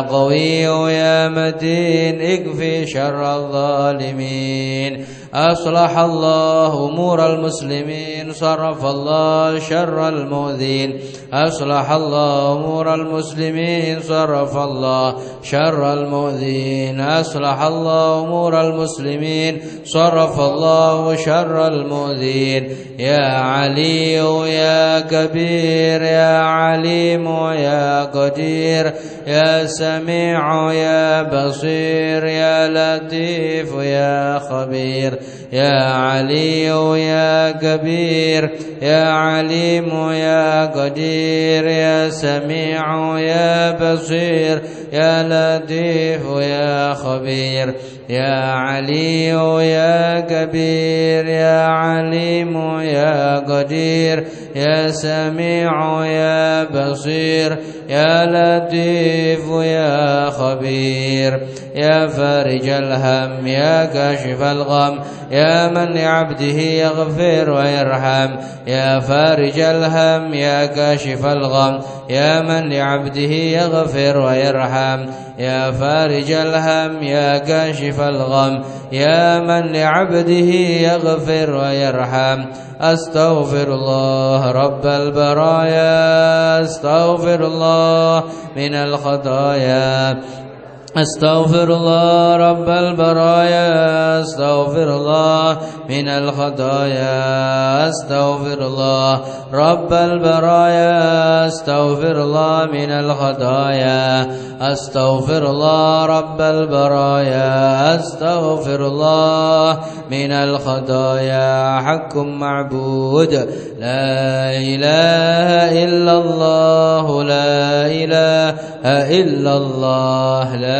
قوي يا متين اكفي شر الظالمين. أصلح الله أمور المسلمين صرف الله شر المؤذين. أصلح الله أمور المسلمين صرف الله شر المؤذين. أصلح الله أمور المسلمين صرف الله شر المؤذين. يا علي يا كبير يا عليم يا قدير يا سميع يا بصير يا لطيف يا خبير. يا علي يا كبير يا عليم يا قدير يا سميع يا بصير يا لطيف يا خبير يا علي يا كبير يا عليم يا قدير يا سميع يا بصير يا لطيف يا خبير. يا فارج الهم يا كاشف الغم يا من لعبده يغفر ويرحم. يا فارج الهم يا كاشف الغم يا من لعبده يغفر ويرحم. يا فارج الهم يا كاشف الغم يا من لعبده يغفر ويرحم. أستغفر الله رب البرايا أستغفر الله من الخطايا. أستغفر الله رب البرايا أستغفر الله من الخطايا أستغفر الله رب البرايا أستغفر الله من الخطايا أستغفر الله رب البرايا أستغفر الله من الخطايا. حق معبود لا إله إلا الله لا إله إلا الله لا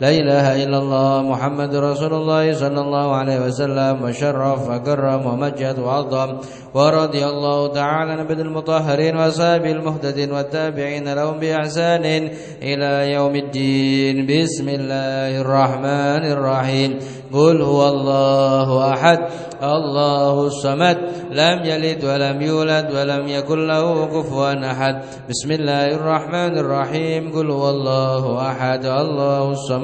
لا إله إلا الله محمد رسول الله صلى الله عليه وسلم وشرف وكرم ومجد وعظم ورضي الله تعالى عن المطهرين وأصحاب المهتدين والتابعين لهم بإحسان إلى يوم الدين. بسم الله الرحمن الرحيم. قل هو الله أحد الله الصمد لم يلد ولم يولد ولم يكن له كفوا أحد. بسم الله الرحمن الرحيم. قل هو الله أحد الله الصمد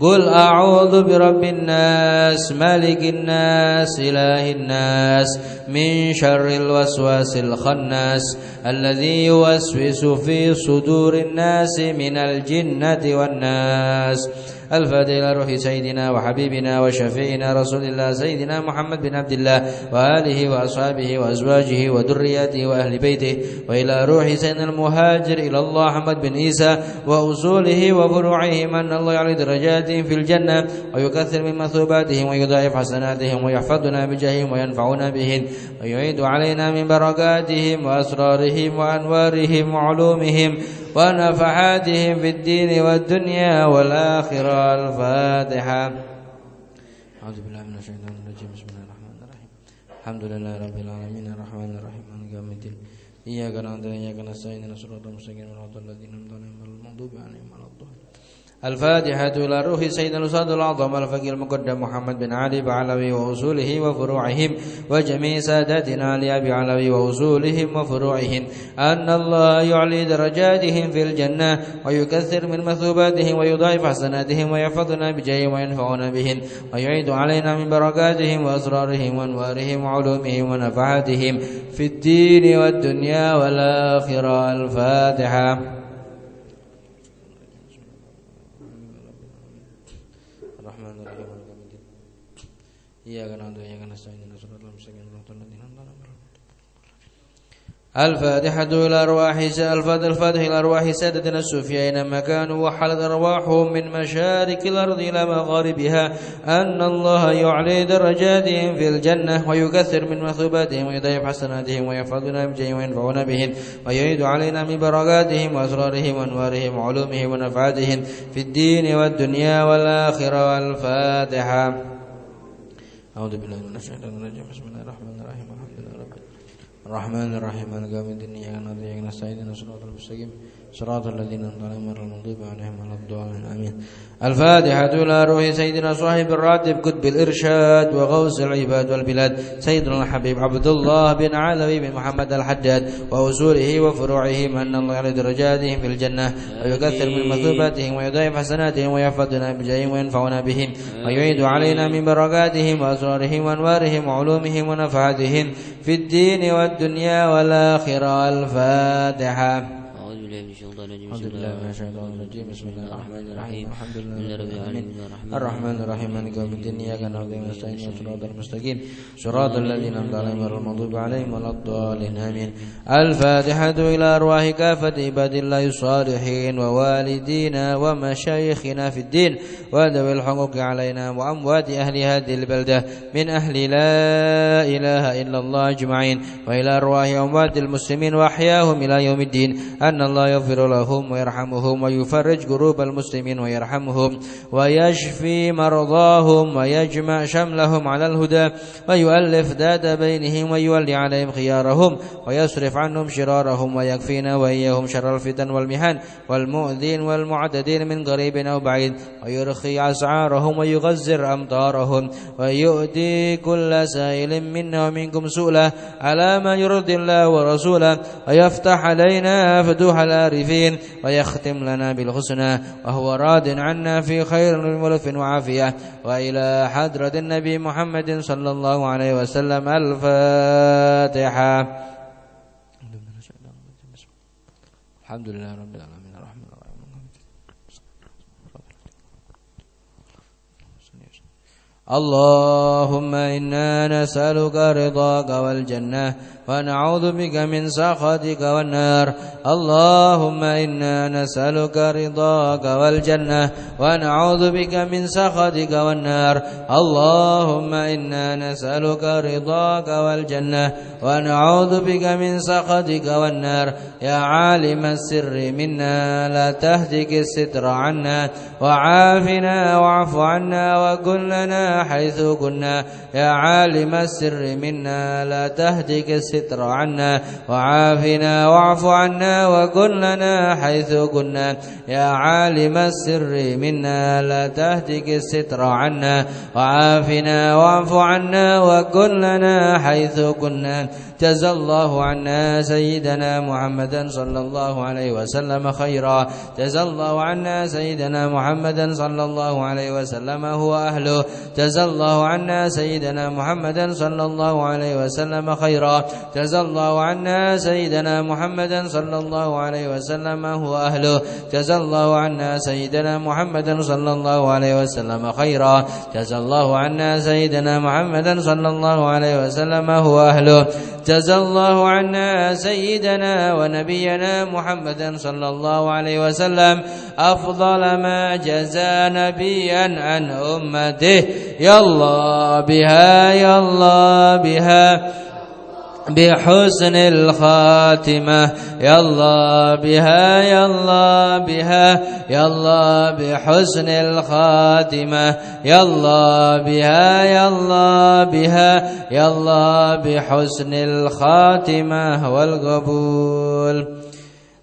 قل أعوذ برب الناس ملك الناس إله الناس من شر الوسواس الخناس الذي يوسوس في صدور الناس من الجنة والناس. الفاتح إلى روح سيدنا وحبيبنا وشفيعنا رسول الله سيدنا محمد بن عبد الله وآله وأصحابه وأزواجه وذرياته وأهل بيته وإلى روح سيدنا المهاجر إلى الله محمد بن عيسى وأصوله وفروعهم أن الله يعلي درجاتهم في الجنة ويكثر من مثوباتهم ويضاعف حسناتهم ويحفظنا بجاههم وينفعنا بهم ويعيد علينا من بركاتهم وأسرارهم وأنوارهم وعلومهم ونفحاتهم في الدين والدنيا والآخرة. الفاتحة أعوذ بالله من الشيطان الرجيم بسم الله الرحمن الرحيم الحمد لله رب العالمين الرحمن الرحيم مالك يوم الدين إياك نعبد وإياك نستعين صراط المستقيم صراط الذين أنعمت عليهم غير المغضوب عليهم ولا الضالين الفاتحة إلى روح سيدنا الأستاذ الأعظم الفقيه المقدم محمد بن علي بعلوي وأصوله وفروعهم وجميع ساداتنا لأبي علوي وأصولهم وفروعهم أن الله يعلي درجاتهم في الجنة ويكثر من مثوباتهم ويضاعف حسناتهم ويحفظنا بجاههم وينفعنا بهم ويعيد علينا من بركاتهم وأسرارهم وأنوارهم وعلومهم ونفعاتهم في الدين والدنيا والآخرة الفاتحة إياك نعبد وإياك نستعين المستقيم صراط الذين أنعمت عليهم الفاتحة إلى أرواح الفاتحة الفاتحة إلى أرواح سادتنا الصوفية أينما كانوا وحلت أرواحهم من مشارق الأرض إلى مغاربها أن الله يعلي درجاتهم في الجنة ويكثر من مثوباتهم ويضيف حسناتهم ويحفظنا بجيهم وينفعنا بهم ويعيد علينا من بركاتهم وأسرارهم وأنوارهم وعلومهم ونفعاتهم في الدين والدنيا والآخرة والفاتحة أعوذ بالله من الشيطان الرجيم بسم الله الرحمن الرحيم الحمد لله رب الرحمن الرحيم مالك يوم الدين إياك نعبد وإياك نستعين صراط الذين غير المغضوب عليهم ولا الضالين. آمين. الفاتحة إلى روح سيدنا صاحب الراتب كتب الإرشاد وغوث العباد والبلاد. سيدنا الحبيب عبد الله بن علوي بن محمد الحداد وأصوله وفروعه من الله على درجاتهم في الجنة ويكثر من مثوباتهم ويضاعف حسناتهم ويحفظنا بجاههم وينفعنا بهم. ويعيد علينا من بركاتهم وأسرارهم وأنوارهم وعلومهم ونفعاتهم في الدين والدنيا والآخرة. الفاتحة. أعوذ بالله من الشيطان الرجيم. بسم الله الرحمن الرحيم. الحمد لله رب العالمين. الرحمن الرحيم. مالك يوم الدين. إياك نعبد ونستعين. صراط المستقيم. صراط الذين أنعمت عليهم غير المغضوب عليهم ولا الضالين. آمين. الفاتحة إلى أرواح كافة عباد الله الصالحين ووالدينا ومشايخنا في الدين. وذوي الحقوق علينا وأموات أهل هذه البلدة من أهل لا إله إلا الله أجمعين. وإلى أرواح أموات المسلمين وأحياهم إلى يوم الدين. أن الله يغفر لهم ويرحمهم ويفرج قروب المسلمين ويرحمهم ويشفي مرضاهم ويجمع شملهم على الهدى ويؤلف ذات بينهم ويولي عليهم خيارهم ويصرف عنهم شرارهم ويكفينا وإياهم شر الفتن والمحن والمؤذين والمعتدين من قريب أو بعيد ويرخي أسعارهم ويغزر أمطارهم ويؤتي كل سائل منا ومنكم سؤلا على ما يرضي الله ورسوله ويفتح علينا فتوح العارفين ويختم لنا بالحسنى وهو راد عنا في خير ولف وعافية. وإلى حضرة النبي محمد صلى الله عليه وسلم الفاتحة. الحمد لله رب العالمين. الرحمن الرحيم. اللهم إنا نسألك رضاك والجنة ونعوذ بك من سخطك والنار. اللهم إنا نسألك رضاك والجنة ونعوذ بك من سخطك والنار. اللهم إنا نسألك رضاك والجنة ونعوذ بك من سخطك والنار. يا عالم السر منا لا تهتك الستر عنا وعافنا واعف عنا وكن لنا حيث كنا. يا عالم السر منا لا تهتك الستر عنا وعافنا واعف عنا وكن لنا حيث كنا. يا عالم السر منا لا تهتك الستر عنا. وعافنا واعف عنا وكن لنا حيث كنا. جزى الله عنا سيدنا محمدا صلى الله عليه وسلم خيرا. جزى الله عنا سيدنا محمدا صلى الله عليه وسلم هو أهله. جزى الله عنا سيدنا محمدا صلى الله عليه وسلم خيرا. جزى الله عنا سيدنا محمدا صلى الله عليه وسلم هو أهله. جزى الله عنا سيدنا محمدا صلى الله عليه وسلم خيرا. جزى الله عنا سيدنا محمدا صلى الله عليه وسلم هو أهله. جزى الله عنا سيدنا ونبينا محمدا صلى الله عليه وسلم أفضل ما جزى نبيا عن أمته. يلا بها يلا بها. بحسن الخاتمة. يلا بها يلا بها يلا بحسن الخاتمة. يلا بها يلا بها يلا بحسن الخاتمة والقبول.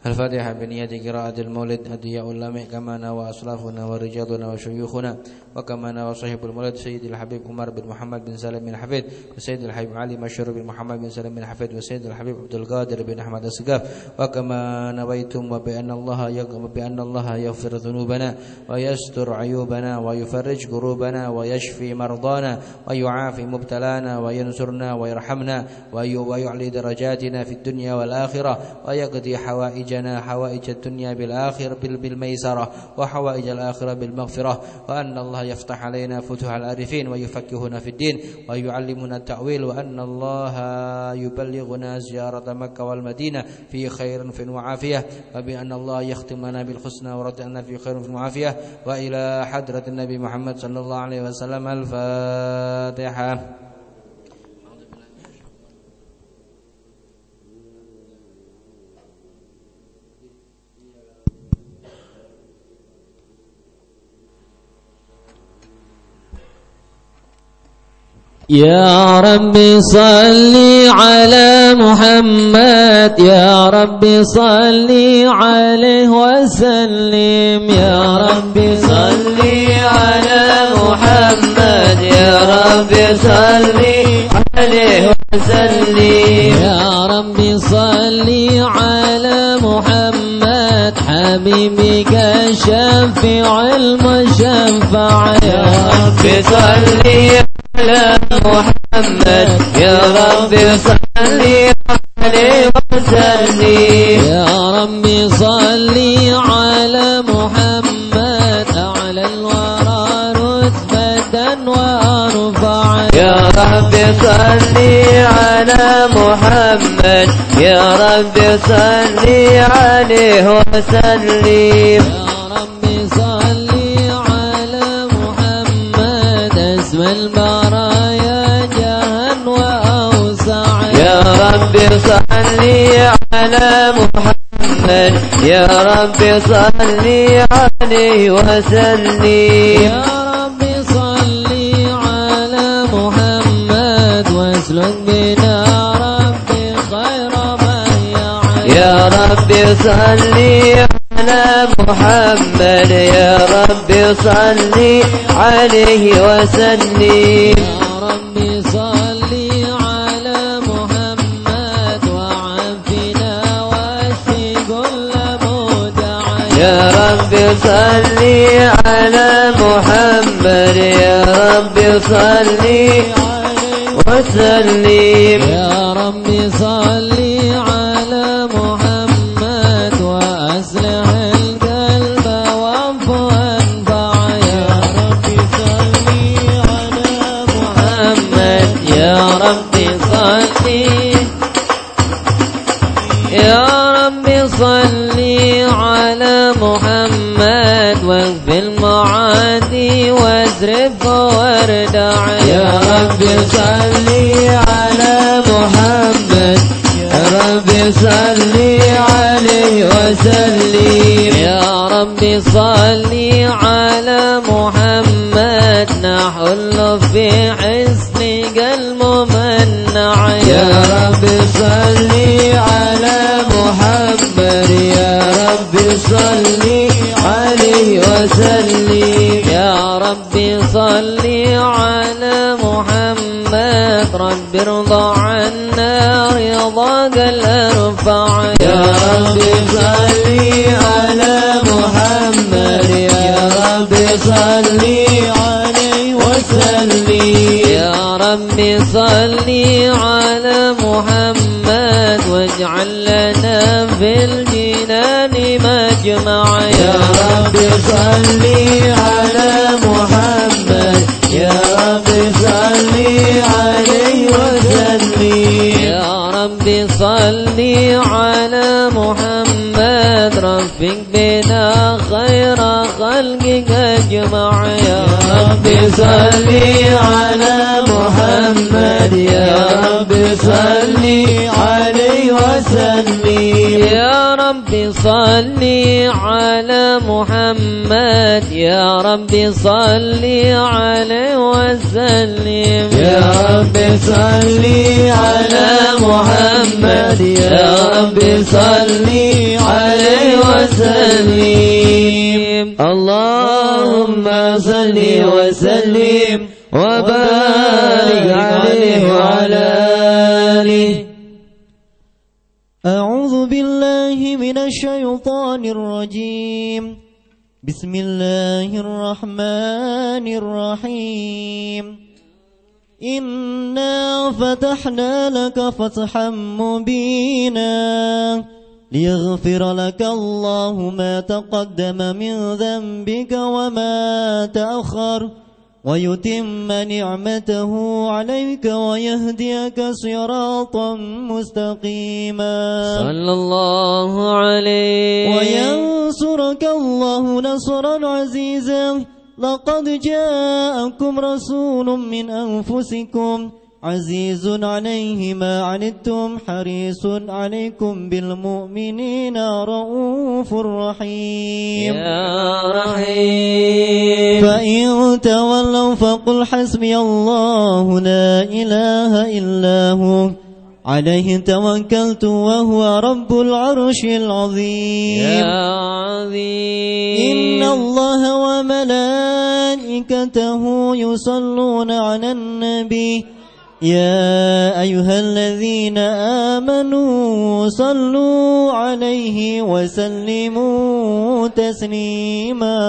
الفاتحة بنية قراءة المولد أدياء اللامع كما نوى أسلافنا ورجالنا وشيوخنا وكما نوى صاحب المولد سيد الحبيب عمر بن محمد بن سالم بن حفيد وسيد الحبيب علي مشهور بن محمد بن سالم بن حفيد وسيد الحبيب عبد القادر بن أحمد السقاف. وكما نويتم وبأن الله بأن الله يغفر ذنوبنا ويستر عيوبنا ويفرج كروبنا ويشفي مرضانا ويعافي مبتلانا وينصرنا ويرحمنا ويعلي درجاتنا في الدنيا والآخرة ويقضي حوائجنا حوائجنا حوائج الدنيا بالآخرة بالميسرة وحوائج الآخرة بالمغفرة وأن الله يفتح علينا فتوح العارفين ويفكهنا في الدين ويعلمنا التأويل وأن الله يبلغنا زيارة مكة والمدينة في خير في وعافية وبأن الله يختم لنا بالحسنى في خير في وعافية وإلى حضرة النبي محمد صلى الله عليه وسلم الفاتحة. يا رب صل على محمد. يا رب صل عليه وسلم. يا رب صل على محمد. يا رب صل عليه وسلم. يا رب صل على محمد. حبيبك الشافع المشفع. يا رب صل على محمد. يا رب صل عليه وسلم يا رب صل على محمد. أعلى الورى رتبة وأرفع. يا رب صل على محمد. يا رب صل عليه وسلم. رب صل على محمد. يا رب صل عليه وسلم. يا رب صل على محمد. واسلك بنا ربي خير من يا رب صل على محمد. يا رب صل عليه وسلم. يا رب صل على محمد يا رب صل وسلم. يا رب صل محمد واغفر المعادي وازرف وردع يا رب صلي على محمد. يا رب صلي عليه وسلم. يا رب صلي على محمد. نحل في حسنك الممنع. يا رب صلي صلي عليه وسلم. يا رب صلي على محمد. رب ارضى عنا رضاك الأرفع. يا رب صلي على محمد. يا رب صلي عليه وسلم. يا رب صلي على محمد. واجعل لنا في مجمع يا رب صلي على محمد. يا رب صلي عليه وسلم. يا رب صلي على محمد. رفق بنا خير خلقك اجمع يا رب صلي على محمد يا رب صلي عليه وسلم. يا رب صلي على محمد. يا رب صلي عليه وسلم. يا رب صلي على محمد. يا رب صلي عليه وسلم. اللهم صل وسلم. وبارك عليه وعلى آله. أعوذ بالله من الشيطان الرجيم. بسم الله الرحمن الرحيم. إنا فتحنا لك فتحا مبينا ليغفر لك الله ما تقدم من ذنبك وما تأخر. ويتم نعمته عليك ويهديك صراطا مستقيما. صلى الله عليه. وينصرك الله نصرا عزيزا. لقد جاءكم رسول من أنفسكم عزيز عليه ما عنتم حريص عليكم بالمؤمنين رؤوف رحيم. يا رحيم. فإن تولوا فقل حسبي الله لا إله إلا هو عليه توكلت وهو رب العرش العظيم. يا عظيم. إن الله وملائكته يصلون على النبي يا أيها الذين آمنوا صلوا عليه وسلموا تسليما.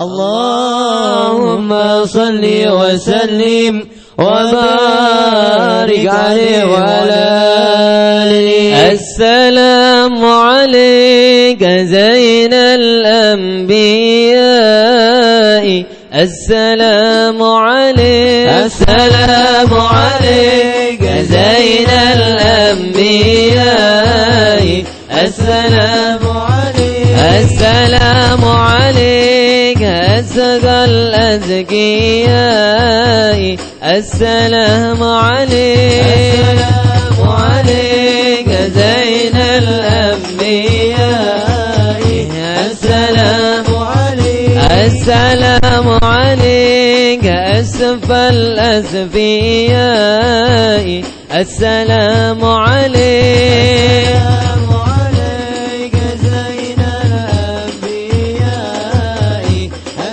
اللهم صل وسلم وبارك عليه وعلى السلام عليك زين الأنبياء. السلام عليك السلام عليك زين الأنبياء. السلام عليك. السلام عليك أزكى الأزكياء. السلام عليك. السلام عليك زين الأنبياء. السلام عليك أسف الأسفياء السلام عليك السلام عليك زين الأنبياء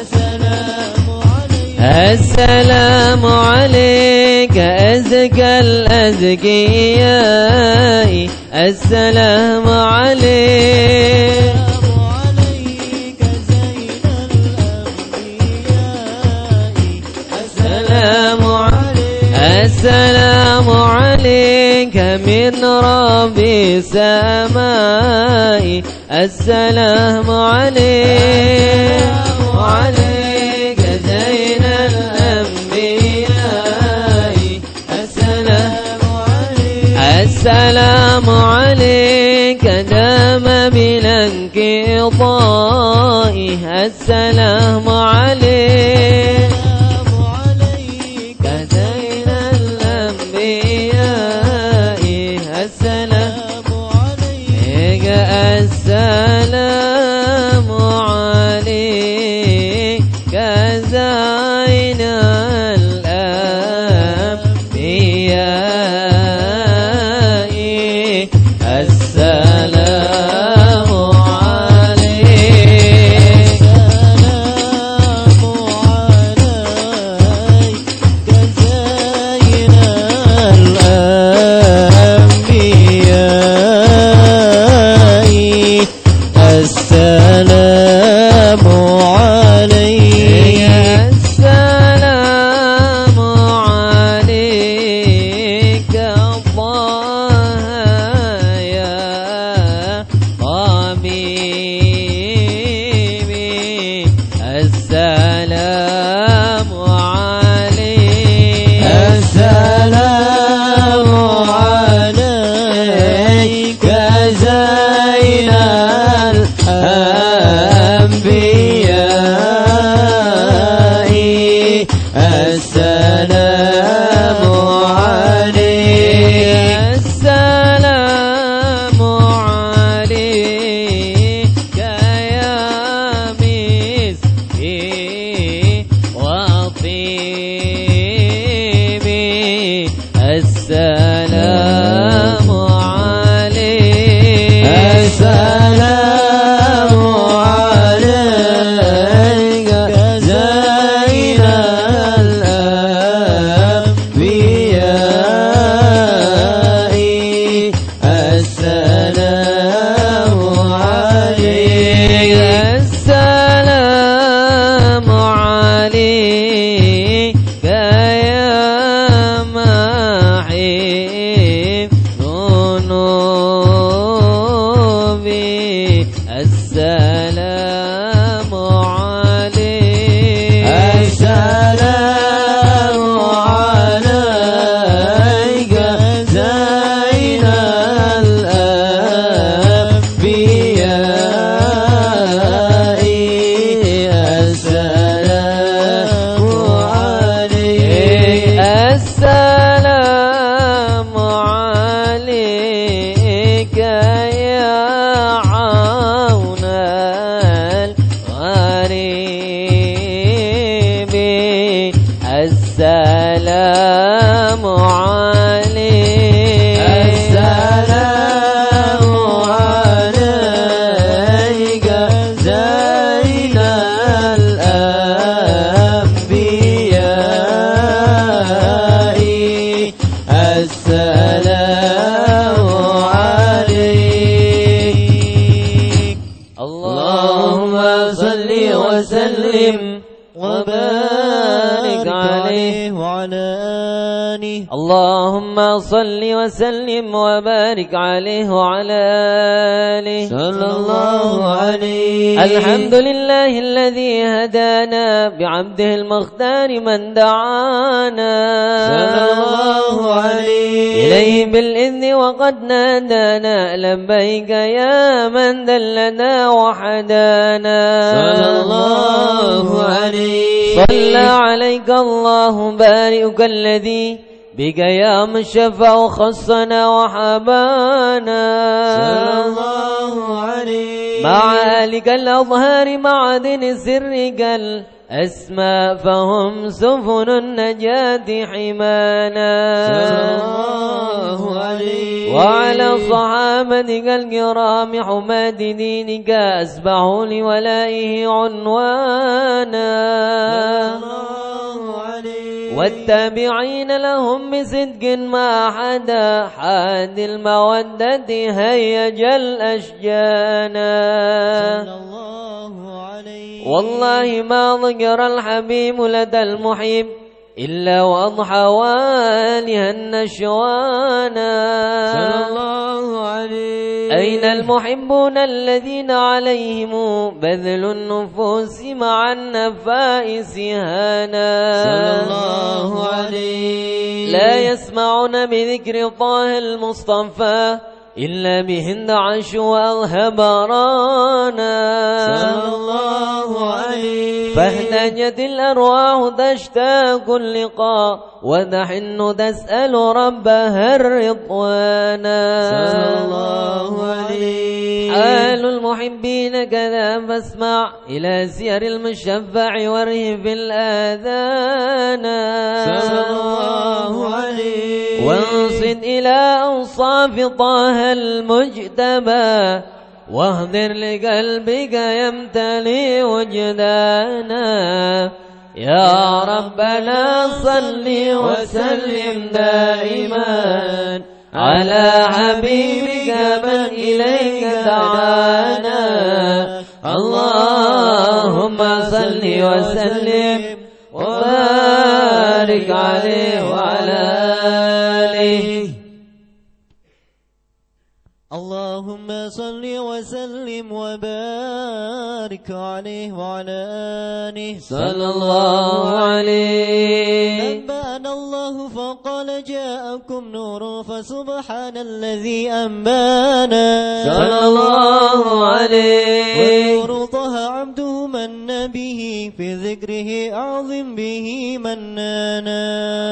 السلام عليك. السلام عليك أزكى الأزكياء. السلام عليك. السلام عليك من ربي السماء. السلام عليك عليك زين الأنبياء. السلام عليك. السلام عليك دام بلا انقضاء السلام عليك. السلام وبارك عليه وعلى آله. صلى الله عليه. الحمد لله الذي هدانا بعبده المختار من دعانا. صلى الله عليه. إليه بالإذن وقد نادانا. لبيك يا من دلنا وحدانا. صلى الله عليه. صلى عليك الله بارئك الذي بك يا من شفع خصنا وحبانا. صلى الله عليه مع آلك الأظهار معدن سرك الأسماء فهم سفن النجاة حمانا. وعلى صحابتك الكرام حماة دينك أسبحوا لولائه عنوانا. والتابعين لهم بصدق ما حدا حاد المودة هيج الأشجانا. والله ما ذكر الحبيب لدى المحب إلا وأضحى والها النشوانا صلى الله عليه. أين المحبون الذين عليهم بذل النفوس مع النفائس هانا؟ صلى الله عليه. لا يسمعون بذكر طه المصطفى إلا بهن عش وأظهبرانا صلى الله عليه. فاهتجت الأرواح تشتاق اللقاء ونحن تسأل ربها الرضوانا صلى الله عليه. حال المحبين كذا فاسمع إلى سير المشفع وارهب الآذان. صلى الله عليه. وانصت إلى أوصاف طه المجتبى واهدر لقلبك يمتلي وجدانا. يا ربنا صل وسلم دائما على حبيبك من إليك دعانا. اللهم صل وسلم وبارك عليه وعلى وبارك عليه وعلى آله صلى الله عليه. أنبأنا الله فقال جاءكم نور فسبحان الذي أنبأنا. صلى الله عليه. والنور طه عبده من به في ذكره أعظم به منانا.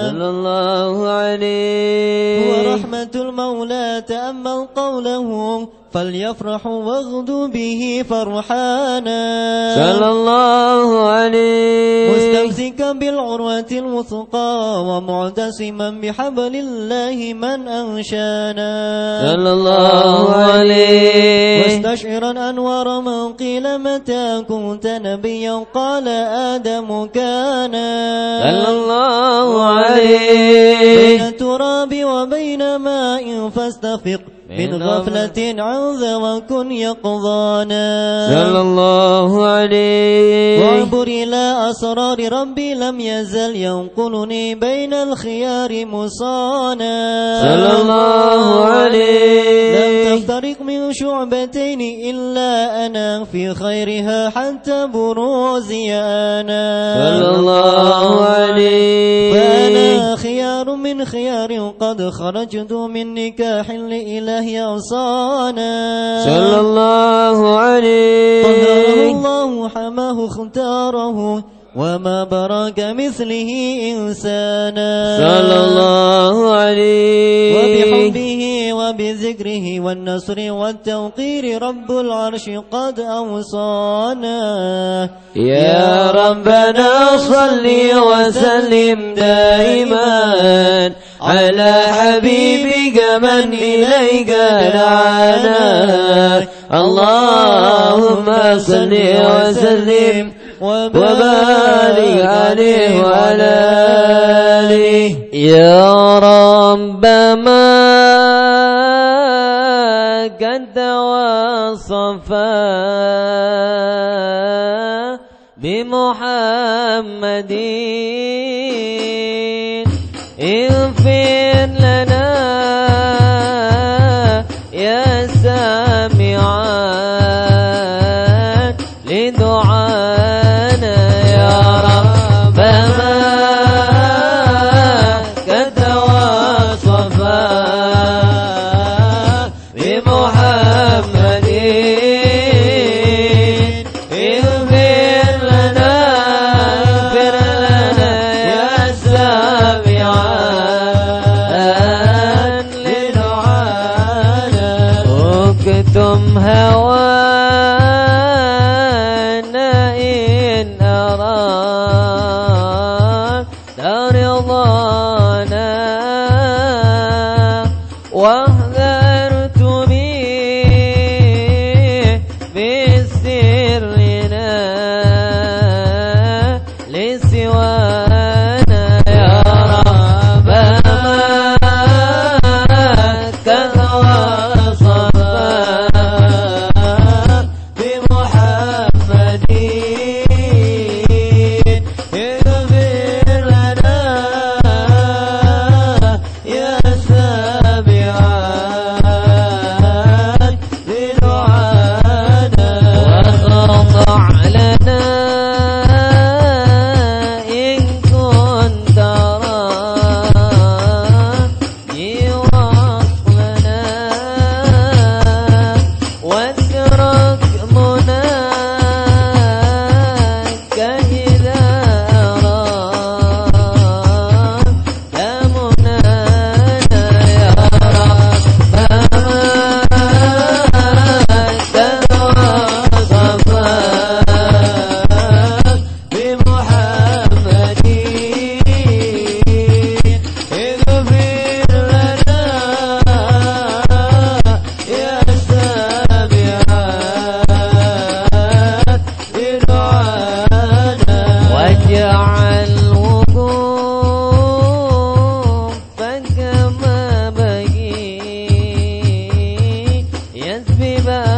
صلى الله عليه. ورحمة المولى تأمل قوله. فليفرحوا واغدوا به فرحانا. صلى الله عليه مستمسكا بالعروة الوثقى ومعتصما بحبل الله من أنشانا. صلى الله عليه مستشعرا أنوار من قيل متى كنت نبيا قال آدم كان. صلى الله عليه بين التراب وبين ماء فاستفق من غفلة عن ذا وكن يقظانا. صلى الله عليه. وعبر إلى أسرار ربي لم يزل ينقلني بين الخيار مصانا. صلى الله عليه. لم تفترق من شعبتين إلا أنا في خيرها حتى بروزي أنا صلى الله عليه. خيار قد خرجت من نكاح لإله أوصانا صلى الله عليه طهره الله حماه اختاره وما برا كمثله إنسانا. صلى الله عليه وبحبه وبذكره والنصر والتوقير رب العرش قد أوصانا. يا ربنا صل وسلم دائما على حبيبك من إليك دعانا. اللهم صل وسلم وبارك عليه وعلى آله. يا رب ما بمحمد Friends be.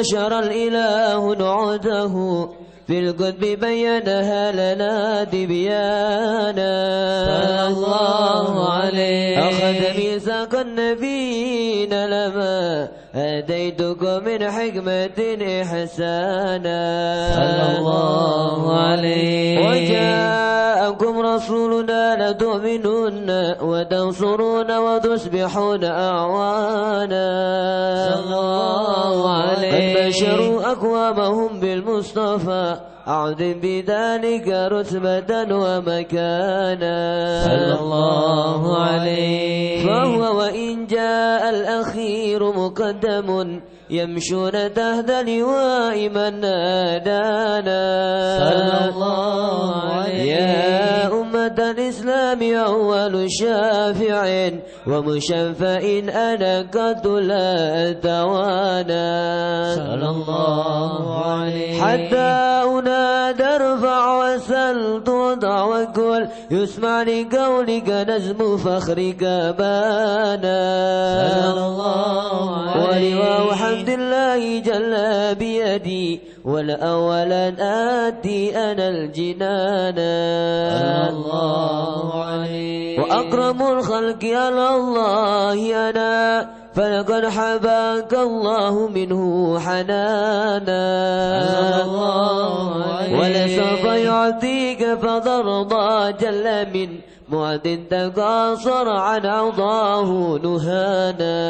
نشر الإله نعوده في القدب بينها لنا دبيانا. صلى الله عليه. أخذ ميثاق النبيين لما هديتكم من حكمة إحسانا صلى الله عليه. وجاءكم رسول لتؤمنن وتنصرون وتصبحون أعوانا. صلى الله عليه قد بشروا أقوامهم بالمصطفى. أعظم بذلك رتبة ومكانا. صلى الله عليه. فهو وإن جاء الأخير مقدم. يمشون تحت لواء من نادانا. صلى الله عليه يا أمة الإسلام أول شافع ومشفع أنا قد لا أتوانا. صلى الله عليه حتى أنادى ارفع وسلط وضع وقل يسمع لقولك نزم فخرك بانا. صلى الله عليه ولواء حمد الله جل بيدي والأولا آتي أنا الجنان. الله عليه. وأكرم الخلق على الله أنا فلقد حباك الله منه حنانا. الله عليه. ولسوف يعطيك فترضى جل من معد تقاصر عن عضاه نهانا.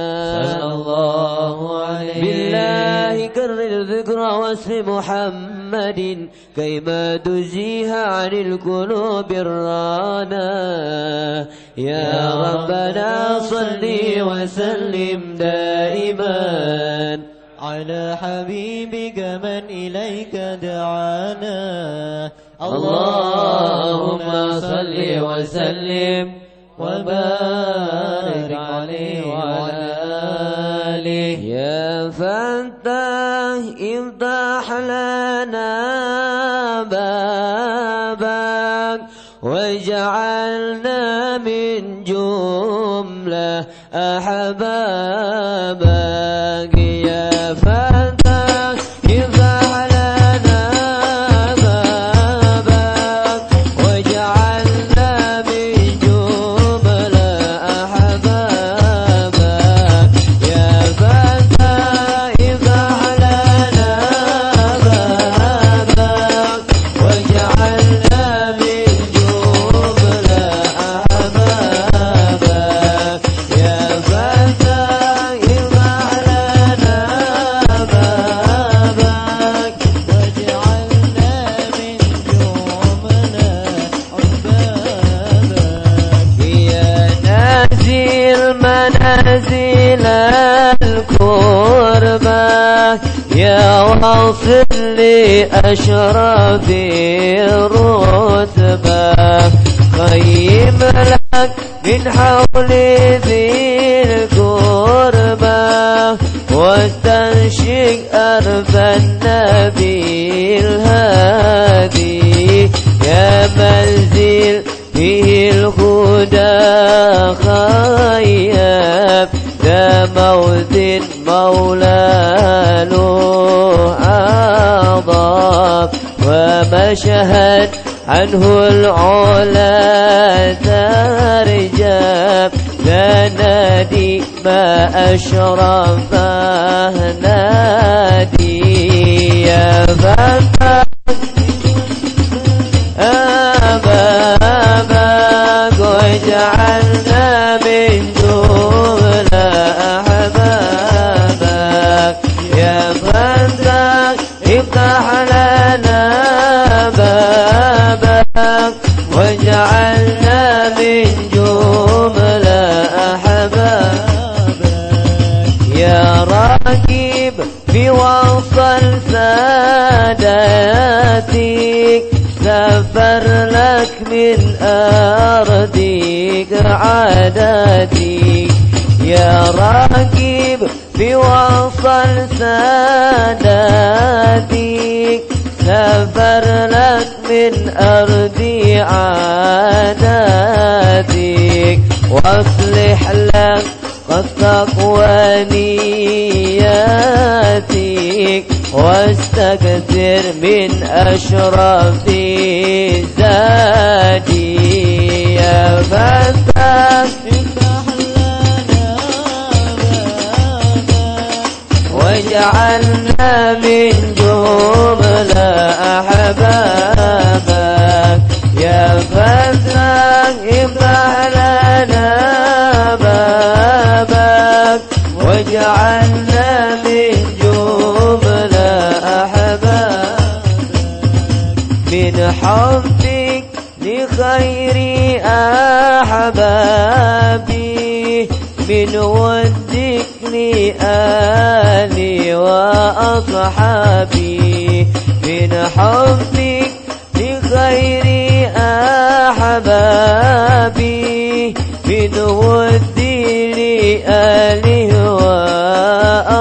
صلى الله عليه. بالله كرر ذكر واسم محمد كيما تزيها عن القلوب الرانا. يا ربنا صل وسلم دائما على حبيبك من إليك دعانا. اللهم صل وسلم وبارك عليه وعلى آله. يا فتاه افتح لنا بابك واجعلنا من جملة أحبابك. واصل لأشرف الرتبة. خيم لك من حول ذي الكربة واستنشق أرض النبي الهادي. يا منزل فيه الهدى خيب. ذا موت مولى عظام ومشهد عنه العلا ترجم لا نادي ما أشرفه نادي يا فتى راكب في وصل ساداتك. سفر لك من أرضك عاداتك. يا راكب في وصل ساداتك. سفر لك من أرض عاداتك. وأصلح لك قد تقوى نياتك واستكثر من أشرف زادي يا فتاة افتح لنا بابك واجعلنا من جملة أحبابك. يا فتاة افتح لنا واجعلنا من جملة أحبابك من حبك لخير أحبابي. من ودك لآلي وأصحابي. من حبك لخير أحبابي. من الدين آله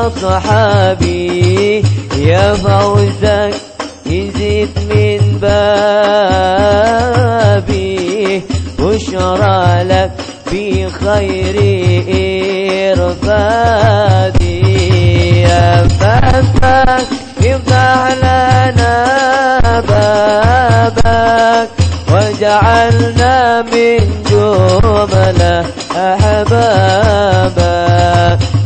وأصحابي يا فوزك يزيد من بابي. بشرى لك في خير إرفادي. يا فتاك افتح لنا بابك وجعلنا من جملة أحبابك.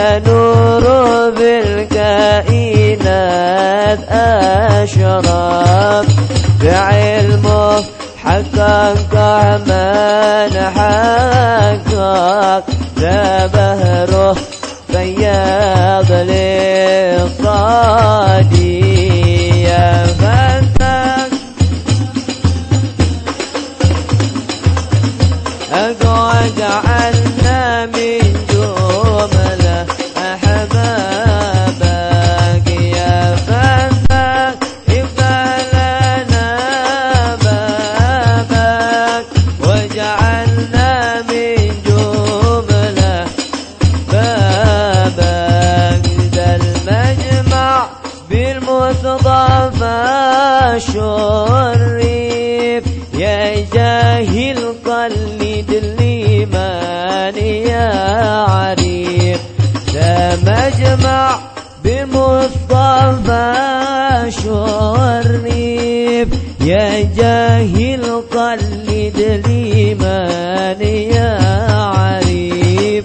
لا نوره في الكائنات أشرك بعلمه حقق من حقق ذا بهره فياض للصادي يا فتاك يا جاهل قلد الإيمان يا عريف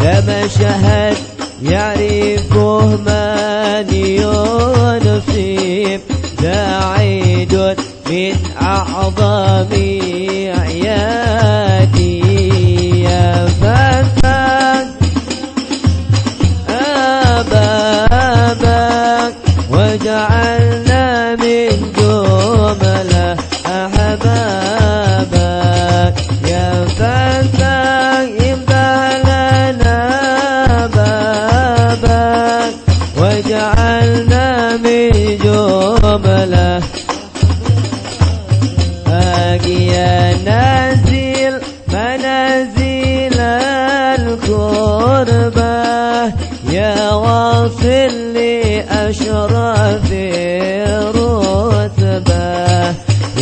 ذا مشهد يعرفه من ينصيب ذا عيد من أعظم عيادي. يا فتاك أبابك وجعلنا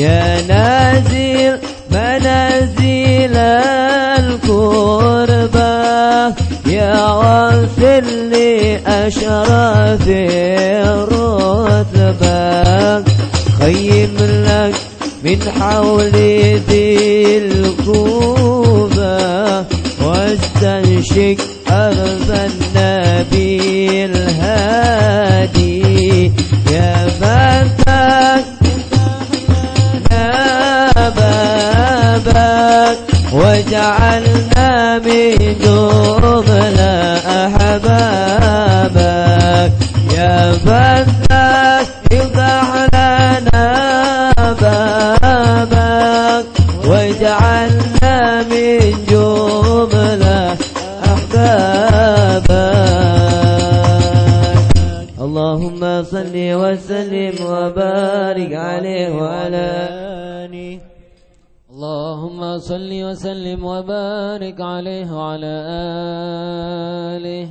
يا نازل منازل القربة يا واصل لأشرف الرتبة. خيم لك من حول ذي الكوبة واستنشق أرض النبي الهادي. يا فتاك بابك وجعلنا من جملة أحبابك يا فتاك افتح لنا بابك. وجعلنا من جملة أحبابك اللهم صل وسلم وبارك عليه وعلى آله اللهم صل وسلم وبارك عليه وعلى آله.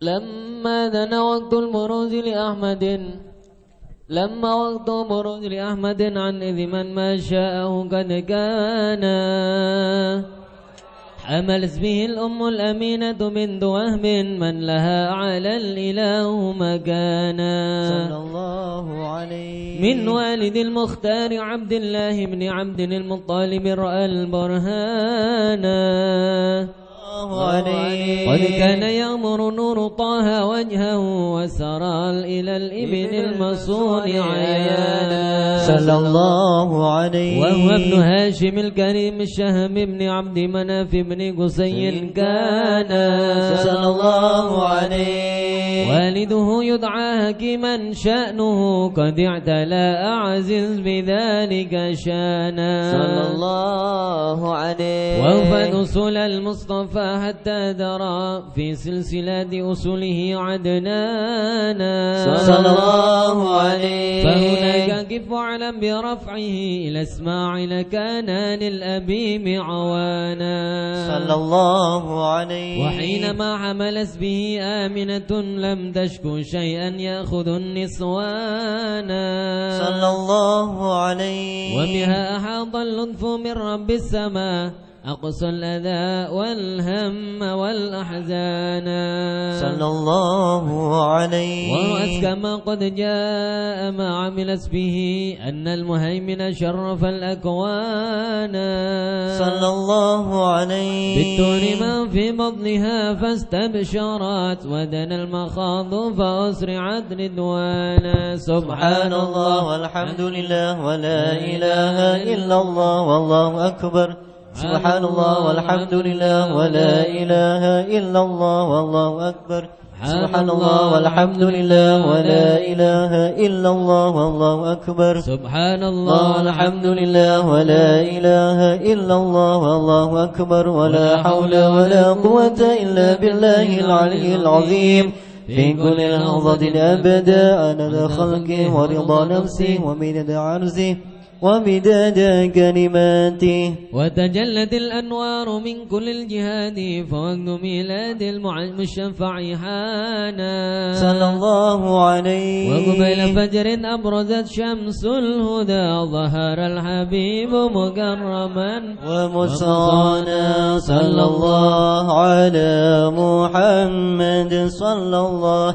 لما دنا وقت المروز لأحمد لما وقت مروز لأحمد عن إذ من ما شاءه قد كان. حملت به الأم الأمينة بنت وهب من لها على الإله مكانا. صلى الله عليه. من والد المختار عبد الله بن عبد المطلب رأى البرهان. الله عليه. قد كان يأمر نور طه وجهه وسرى إلى الإبن المصون عيانا. صلى الله عليه. وهو ابن هاشم الكريم الشهم بن عبد مناف بن قصي كان. صلى الله عليه. والده يدعى حكيما شأنه قد اعتلى أعزز بذلك شأنا. صلى الله عليه. ووفد أصول المصطفى حتى درى في سلسلة أصوله عدنانا. صلى الله عليه. فهناك كف علم برفعه إلى إسماعيل كان للأبي معوانا صلى الله عليه. وحينما حملت به آمنة لم تشكو شيئا يأخذ النسوان صلى الله عليه. وبها أحاط اللطف من رب السماء. أقصى الأذى والهم والأحزان. صلى الله عليه. ورأس كما قد جاء ما عملت به أن المهيمن شرف الأكوان. صلى الله عليه. بالتون ما في بطنها فاستبشرت ودنا المخاض فأسرعت رضوانا سبحان الله. والحمد لله ولا إله إلا الله والله أكبر. سبحان الله والحمد لله ولا إله إلا الله والله أكبر. سبحان الله والحمد لله ولا إله إلا الله والله أكبر. سبحان الله والحمد لله ولا إله إلا الله والله أكبر. ولا حول ولا قوة إلا بالله العلي العظيم. في كل لحظة أبدا أنا ذا خلقه ورضا نفسي ومدد عرزه ومداد كلماته. وتجلت الأنوار من كل الجهاد فوقت ميلاد المشفع حانا صلى الله عليه. وقبل فجر أبرزت شمس الهدى ظهر الحبيب مكرما. ومصانا صلى الله على محمد. صلى الله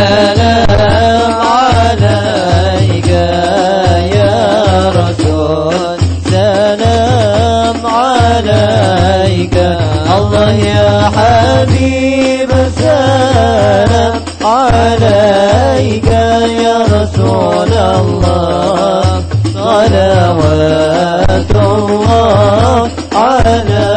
سلام عليك يا رسول. سلام عليك. الله يا حبيب سلام عليك يا رسول الله. صلوات الله عليك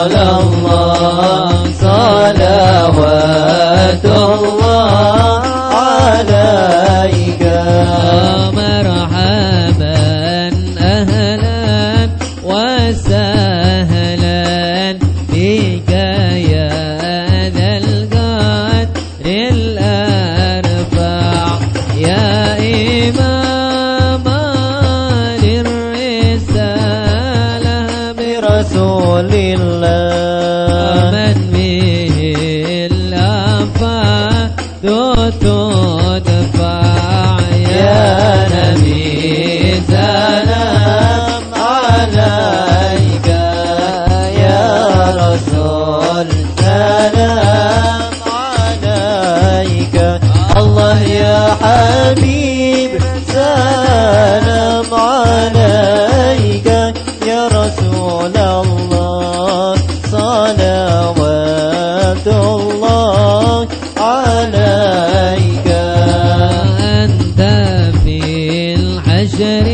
Salam journey.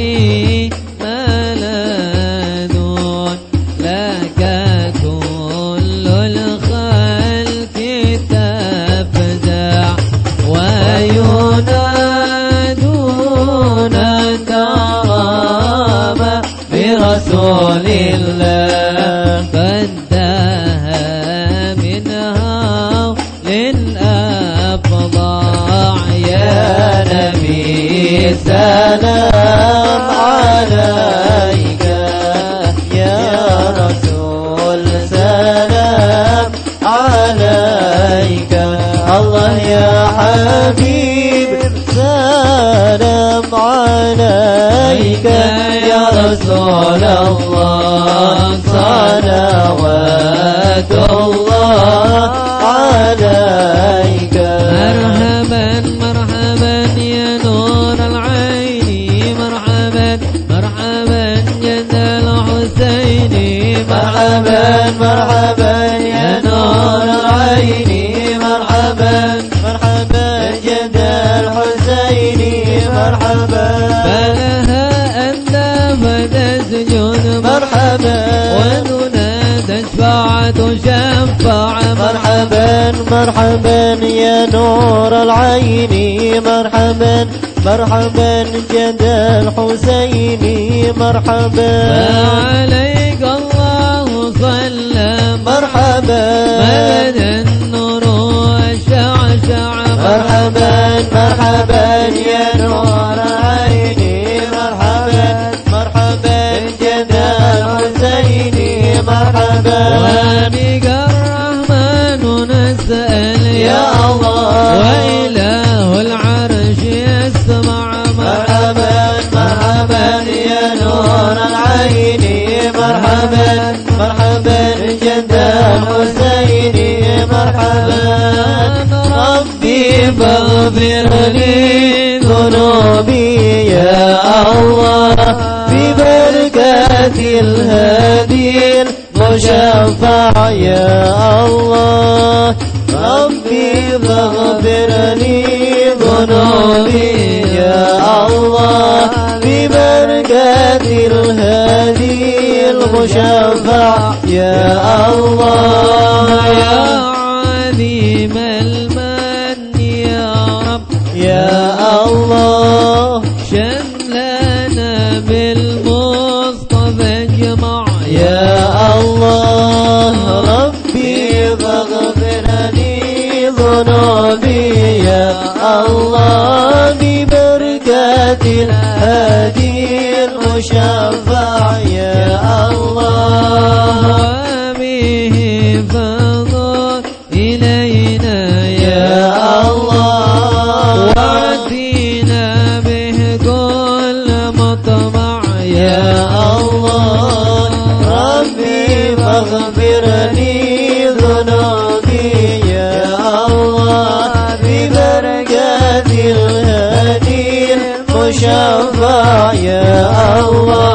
مرحبا جدا الحسيني مرحبا. ما عليك الله صلى مرحبا. بدا النور شعشع مرحبا مرحبا يا نور عيني مرحبا مرحبا جدا الحسيني مرحبا. وبك الرحمن نسأل يا الله. وإلى حسيني مرحبا مرحبا جنة حسيني مرحبا. ربي فاغفر لي ذنوبي يا الله. ببركة الهادي المشفع يا الله. شفاع يا الله يا Allah, ya Allah.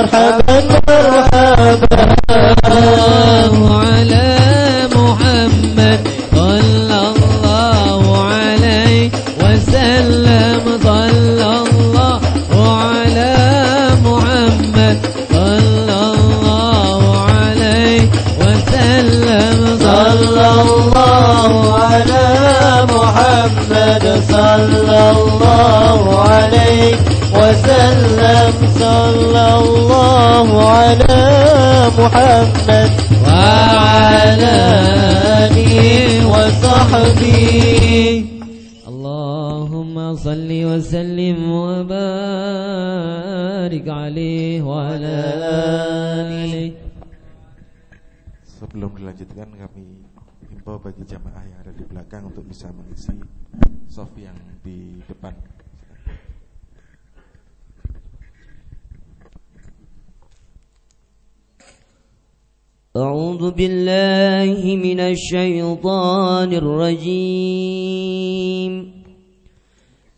مرحبا مرحبا. على محمد وعلى آله وصحبه اللهم صل وسلم وبارك عليه وعلى آله Sebelum dilanjutkan kami himbau bagi jamaah yang ada di belakang untuk bisa mengisi soft yang أعوذ بالله من الشيطان الرجيم.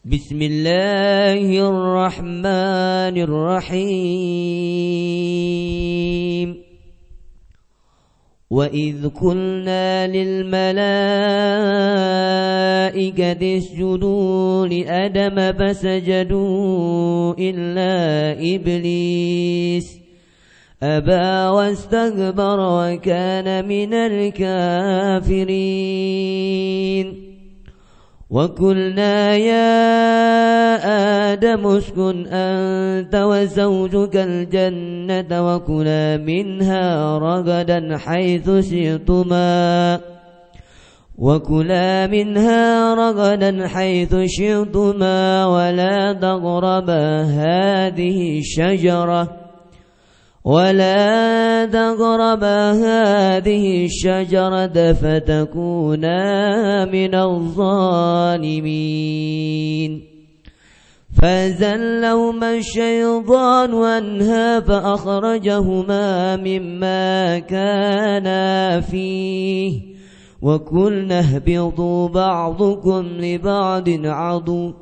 بسم الله الرحمن الرحيم. وإذ قلنا للملائكة اسجدوا لآدم فسجدوا إلا إبليس أبى واستكبر وكان من الكافرين. وقلنا يا آدم اسكن أنت وزوجك الجنة وكلا منها رغدا حيث شئتما. وكلا منها رغدا حيث شئتما ولا تقربا هذه الشجرة. ولا تقربا هذه الشجرة فتكونا من الظالمين. فزلهما الشيطان عنها فأخرجهما مما كانا فيه. وقلنا اهبطوا بعضكم لبعض عدو.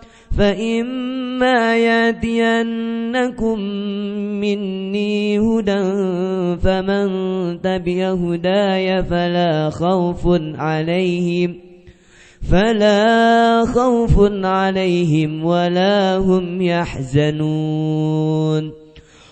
فإما يأتينكم مني هدى فمن تبع هداي فلا خوف عليهم فلا خوف عليهم ولا هم يحزنون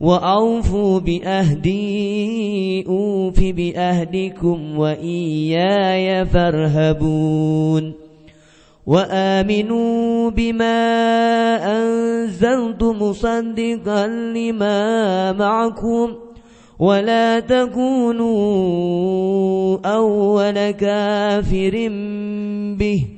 وأوفوا بأهدي أوف بأهدكم وإياي فارهبون. وآمنوا بما أنزلت مصدقا لما معكم. ولا تكونوا أول كافر به.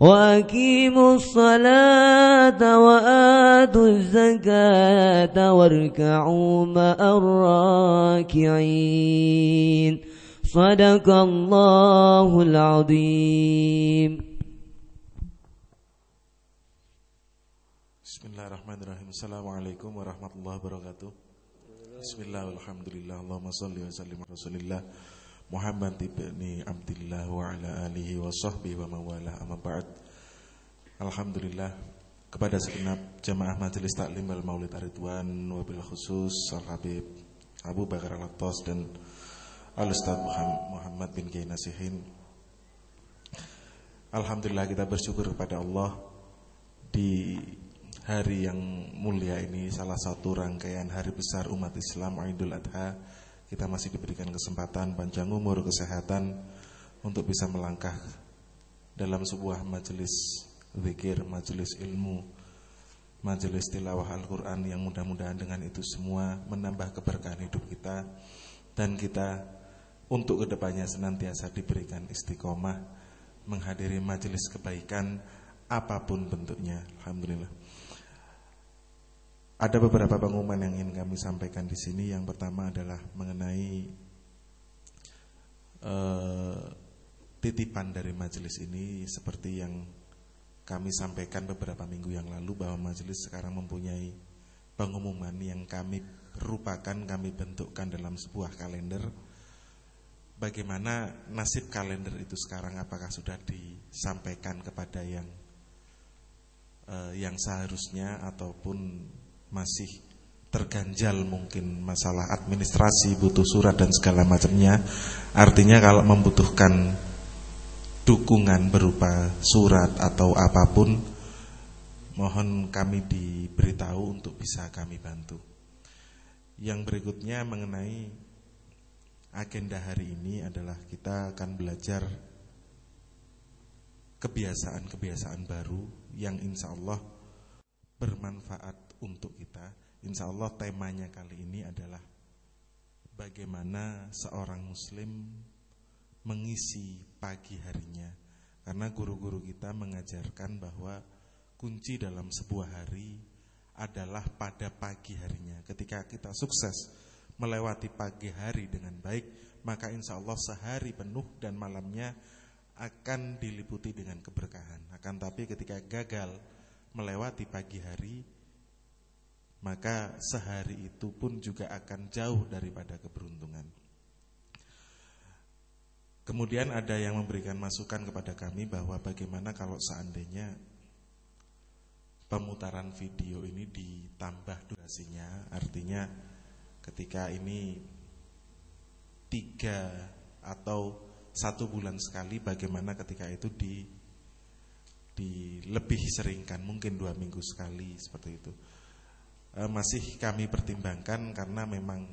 وأقيموا الصلاة وآتوا الزكاة واركعوا مع الراكعين صدق الله العظيم بسم الله الرحمن الرحيم السلام عليكم ورحمة الله وبركاته بسم الله والحمد لله اللهم صل وسلم على رسول الله Muhammad ibni Abdullah wa ala alihi wa sahbihi wa mawalah amma ba'd. Alhamdulillah kepada segenap jamaah majelis taklim wal maulid aridwan wabil khusus Al Habib Abu Bakar al dan Al Ustaz Muhammad bin Kiai Nasihin. Alhamdulillah kita bersyukur kepada Allah di hari yang mulia ini salah satu rangkaian hari besar umat Islam Idul Adha kita masih diberikan kesempatan panjang umur, kesehatan untuk bisa melangkah dalam sebuah majelis zikir, majelis ilmu, majelis tilawah Al-Quran yang mudah-mudahan dengan itu semua menambah keberkahan hidup kita dan kita untuk ke depannya senantiasa diberikan istiqomah menghadiri majelis kebaikan apa pun bentuknya. Alhamdulillah. Ada beberapa pengumuman yang ingin kami sampaikan di sini. Yang pertama adalah mengenai uh, titipan dari majelis ini seperti yang kami sampaikan beberapa minggu yang lalu bahwa majelis sekarang mempunyai pengumuman yang kami rupakan, kami bentukkan dalam sebuah kalender. Bagaimana nasib kalender itu sekarang? Apakah sudah disampaikan kepada yang uh, yang seharusnya ataupun masih terganjal mungkin masalah administrasi, butuh surat dan segala macamnya. Artinya kalau membutuhkan dukungan berupa surat atau apa pun, mohon kami diberitahu untuk bisa kami bantu. Yang berikutnya mengenai agenda hari ini adalah kita akan belajar kebiasaan-kebiasaan baru yang insya Allah bermanfaat untuk kita. Insya Allah temanya kali ini adalah bagaimana seorang muslim mengisi pagi harinya. Karena guru-guru kita mengajarkan bahwa kunci dalam sebuah hari adalah pada pagi harinya. Ketika kita sukses melewati pagi hari dengan baik, maka insya Allah sehari penuh dan malamnya akan diliputi dengan keberkahan. Akan tapi ketika gagal melewati pagi hari, maka sehari itu pun juga akan jauh daripada keberuntungan. Kemudian ada yang memberikan masukan kepada kami bahwa bagaimana kalau seandainya pemutaran video ini ditambah durasinya, artinya ketika ini tiga atau satu bulan sekali, bagaimana ketika itu di di lebih seringkan, mungkin dua minggu sekali seperti itu. Eh, masih kami pertimbangkan karena memang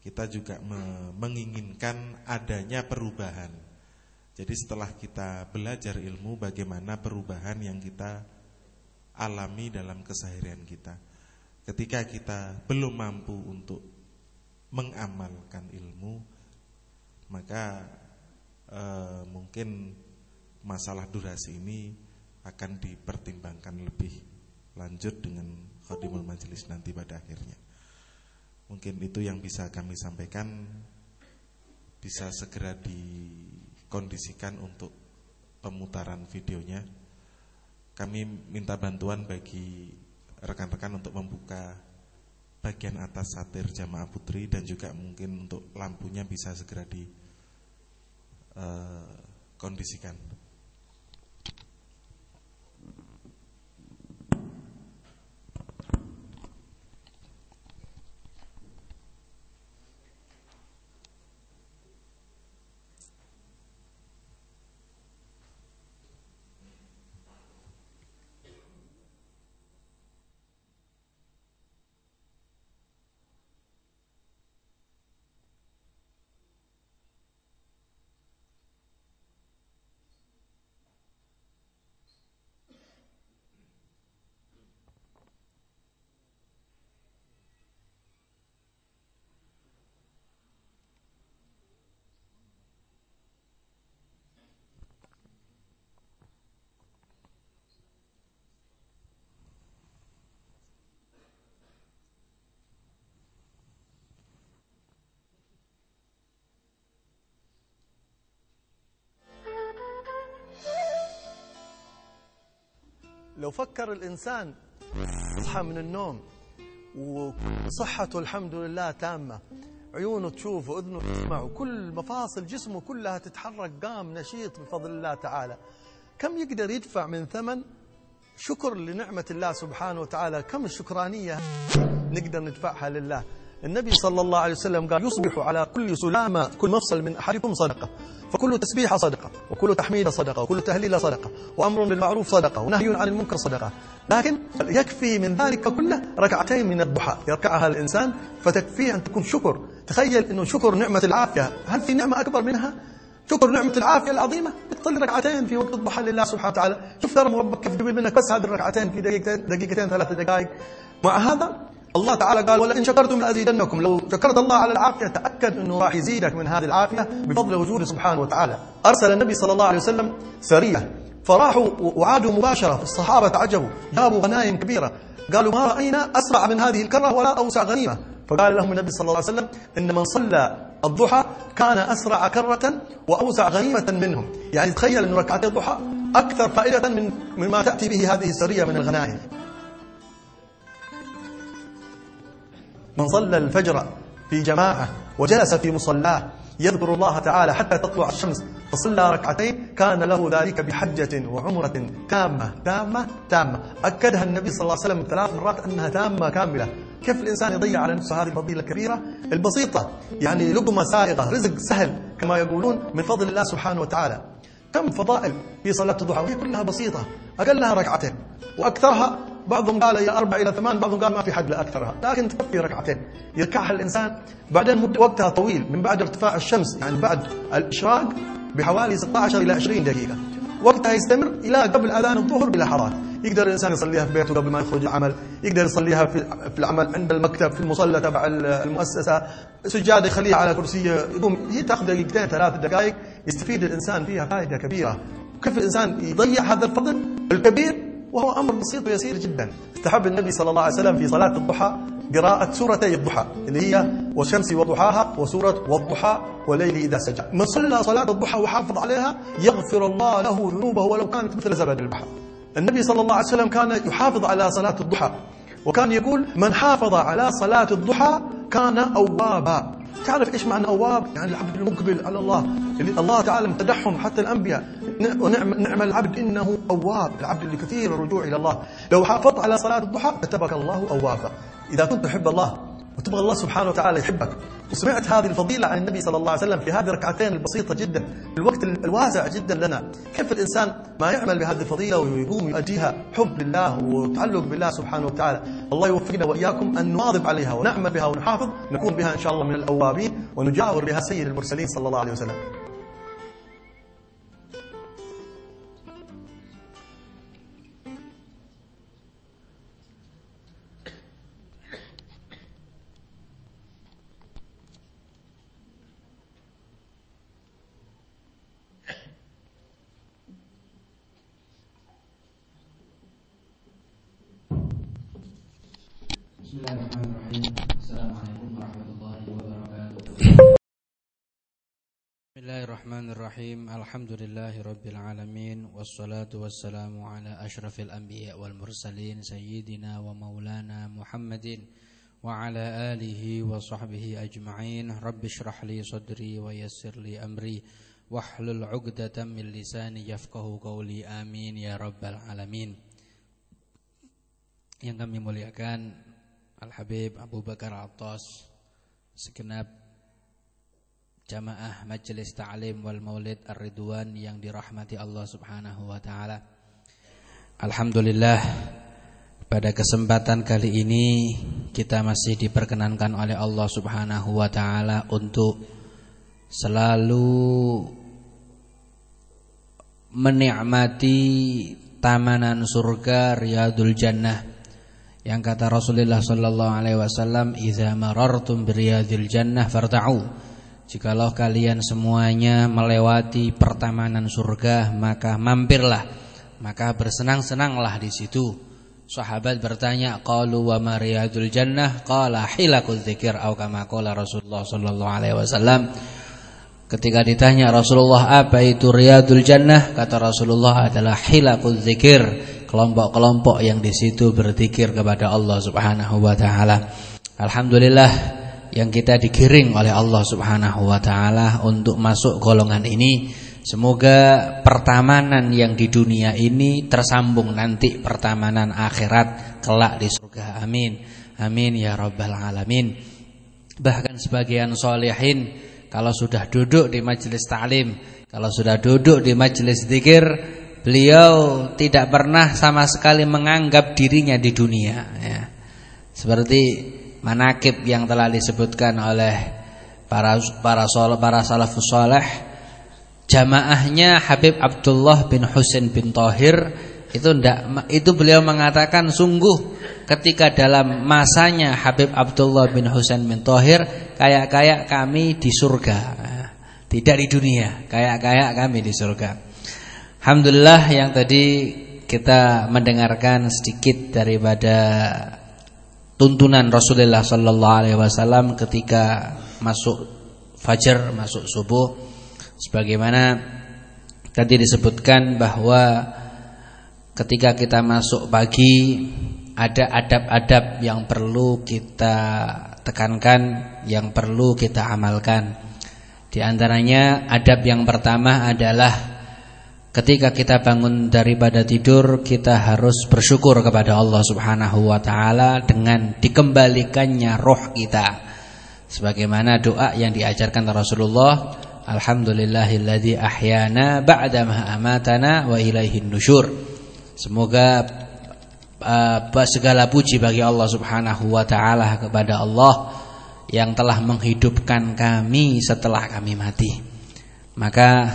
kita juga menginginkan adanya perubahan. Jadi setelah kita belajar ilmu bagaimana perubahan yang kita alami dalam keseharian kita. Ketika kita belum mampu untuk mengamalkan ilmu, maka e, mungkin masalah durasi ini akan dipertimbangkan lebih lanjut dengan khadimul majelis nanti pada akhirnya. Mungkin itu yang bisa kami sampaikan bisa segera dikondisikan untuk pemutaran videonya. Kami minta bantuan bagi rekan-rekan untuk membuka bagian atas satir jamaah putri dan juga mungkin untuk lampunya bisa segera dikondisikan. Uh, لو فكر الإنسان يصحى من النوم وصحته الحمد لله تامة عيونه تشوف وأذنه تسمع وكل مفاصل جسمه كلها تتحرك قام نشيط بفضل الله تعالى. كم يقدر يدفع من ثمن؟ شكر لنعمة الله سبحانه وتعالى. كم الشكرانية نقدر ندفعها لله. النبي صلى الله عليه وسلم قال يصبح على كل سلامة كل مفصل من أحدكم صدقة فكل تسبيحة صدقة وكل تحميد صدقة وكل تهليل صدقة وأمر بالمعروف صدقة ونهي عن المنكر صدقة. لكن يكفي من ذلك كله ركعتين من الضحى. يركعها الإنسان فتكفيه أن تكون شكر. تخيل أنه شكر نعمة العافية. هل في نعمة أكبر منها؟ شكر نعمة العافية العظيمة؟ تصلي ركعتين في وقت الضحى لله سبحانه وتعالى. شوف ترى ربك كيف يقبل منك بس هذه الركعتين في دقيقتين دقيقتين ثلاث دقائق. مع هذا الله تعالى قال ولئن شكرتم لأزيدنكم. لو شكرت الله على العافيه تاكد أنه راح يزيدك من هذه العافية بفضل وجوده سبحانه وتعالى. أرسل النبي صلى الله عليه وسلم سريه فراحوا وعادوا مباشرة. الصحابة تعجبوا. جابوا غنائم كبيرة. قالوا ما رأينا أسرع من هذه الكرة ولا أوسع غنيمة. فقال لهم النبي صلى الله عليه وسلم إن من صلى الضحى كان أسرع كرة وأوسع غنيمة منهم. يعني تخيل إن ركعتي الضحى أكثر فائدة من مما تأتي به هذه السريه من الغنائم. من صلى الفجر في جماعة وجلس في مصلاه يذكر الله تعالى حتى تطلع الشمس فصلى ركعتين كان له ذلك بحجة وعمرة تامة تامة تامة. أكدها النبي صلى الله عليه وسلم ثلاث مرات أنها تامة كاملة. كيف الإنسان يضيع على نفسه هذه الفضيلة الكبيرة؟ البسيطة. يعني لقمة سائغة رزق سهل كما يقولون من فضل الله سبحانه وتعالى. كم فضائل في صلاة الضحى؟ وهي كلها بسيطة. أقلها ركعتين. وأكثرها بعضهم قال إلى أربع إلى ثمان بعضهم قال ما في حد لأكثرها لكن تكفي ركعتين. يركعها الإنسان. بعدين وقتها طويل من بعد ارتفاع الشمس يعني بعد الإشراق بحوالي 16 إلى 20 دقيقة. وقتها يستمر إلى قبل أذان الظهر بلحظات يقدر الإنسان يصليها في بيته قبل ما يخرج العمل. يقدر يصليها في, العمل عند المكتب في المصلى تبع المؤسسة. سجادة يخليها على كرسي يقوم. هي تأخذ دقيقتين ثلاث دقائق. يستفيد الإنسان فيها فائدة كبيرة. كيف الإنسان يضيع هذا الفضل؟ الكبير وهو أمر بسيط ويسير جدا. استحب النبي صلى الله عليه وسلم في صلاة الضحى قراءة سورتي الضحى اللي هي والشمس وضحاها وسورة والضحى والليل إذا سجى. من صلى صلاة الضحى وحافظ عليها يغفر الله له ذنوبه ولو كانت مثل زبد البحر. النبي صلى الله عليه وسلم كان يحافظ على صلاة الضحى وكان يقول من حافظ على صلاة الضحى كان أوابا. تعرف إيش معنى أواب؟ يعني العبد المقبل على الله اللي الله تعالى امتدحهم حتى الأنبياء. نعم العبد إنه أواب العبد اللي كثير الرجوع إلى الله. لو حافظت على صلاة الضحى كتبك الله أوابا. إذا كنت تحب الله وتبغى الله سبحانه وتعالى يحبك. وسمعت هذه الفضيلة عن النبي صلى الله عليه وسلم في هذه الركعتين البسيطة جدا. الوقت الواسع جدا لنا. كيف الإنسان ما يعمل بهذه الفضيلة ويقوم يؤديها؟ حب لله وتعلق بالله سبحانه وتعالى. الله يوفقنا وإياكم أن نواظب عليها ونعمل بها ونحافظ. نكون بها إن شاء الله من الأوابين ونجاور بها سيد المرسلين صلى الله عليه وسلم. الرحمن الرحيم. الحمد لله رب العالمين والصلاة والسلام على أشرف الأنبياء والمرسلين سيدنا ومولانا محمد وعلى آله وصحبه أجمعين. رب اشرح لي صدري ويسر لي أمري واحلل عقدة من لساني يفقه قولي. آمين يا رب العالمين. Yang kami muliakan Al Habib Abu Bakar Atas segenap jamaah Majelis Ta'lim wal Maulid Ar-Ridwan yang dirahmati Allah Subhanahu wa taala. Alhamdulillah pada kesempatan kali ini kita masih diperkenankan oleh Allah Subhanahu wa taala untuk selalu menikmati tamanan surga Riyadul Jannah yang kata Rasulullah sallallahu alaihi wasallam idza marartum biriyadil jannah farta'u Jikalau kalian semuanya melewati pertamanan surga, maka mampirlah, maka bersenang-senanglah di situ. Sahabat bertanya, qalu wa mariyadul jannah? Qala hilakul dzikir atau kama qala Rasulullah sallallahu alaihi wasallam. Ketika ditanya Rasulullah apa itu riyadul jannah? Kata Rasulullah adalah hilakul dzikir, kelompok-kelompok yang di situ berzikir kepada Allah Subhanahu wa taala. Alhamdulillah yang kita digiring oleh Allah Subhanahu wa taala untuk masuk golongan ini. Semoga pertamanan yang di dunia ini tersambung nanti pertamanan akhirat kelak di surga. Amin. Amin ya rabbal alamin. Bahkan sebagian solehin kalau sudah duduk di majelis ta'lim, kalau sudah duduk di majelis zikir Beliau tidak pernah sama sekali menganggap dirinya di dunia ya. Seperti manakib yang telah disebutkan oleh para para para salafus saleh jamaahnya Habib Abdullah bin Husain bin Tohir itu ndak itu beliau mengatakan sungguh ketika dalam masanya Habib Abdullah bin Husain bin Tohir kayak-kayak kami di surga tidak di dunia kayak-kayak kami di surga Alhamdulillah yang tadi kita mendengarkan sedikit daripada tuntunan Rasulullah sallallahu alaihi wasallam ketika masuk fajar, masuk subuh sebagaimana tadi disebutkan bahwa ketika kita masuk pagi ada adab-adab yang perlu kita tekankan, yang perlu kita amalkan. Di antaranya adab yang pertama adalah Ketika kita bangun daripada tidur Kita harus bersyukur kepada Allah subhanahu wa ta'ala Dengan dikembalikannya roh kita. Sebagaimana doa yang diajarkan Rasulullah Alhamdulillahilladzi ahyana ba'da amatana wa ilaihin nusyur. Semoga uh, segala puji bagi Allah subhanahu wa ta'ala kepada Allah Yang telah menghidupkan kami setelah kami mati. Maka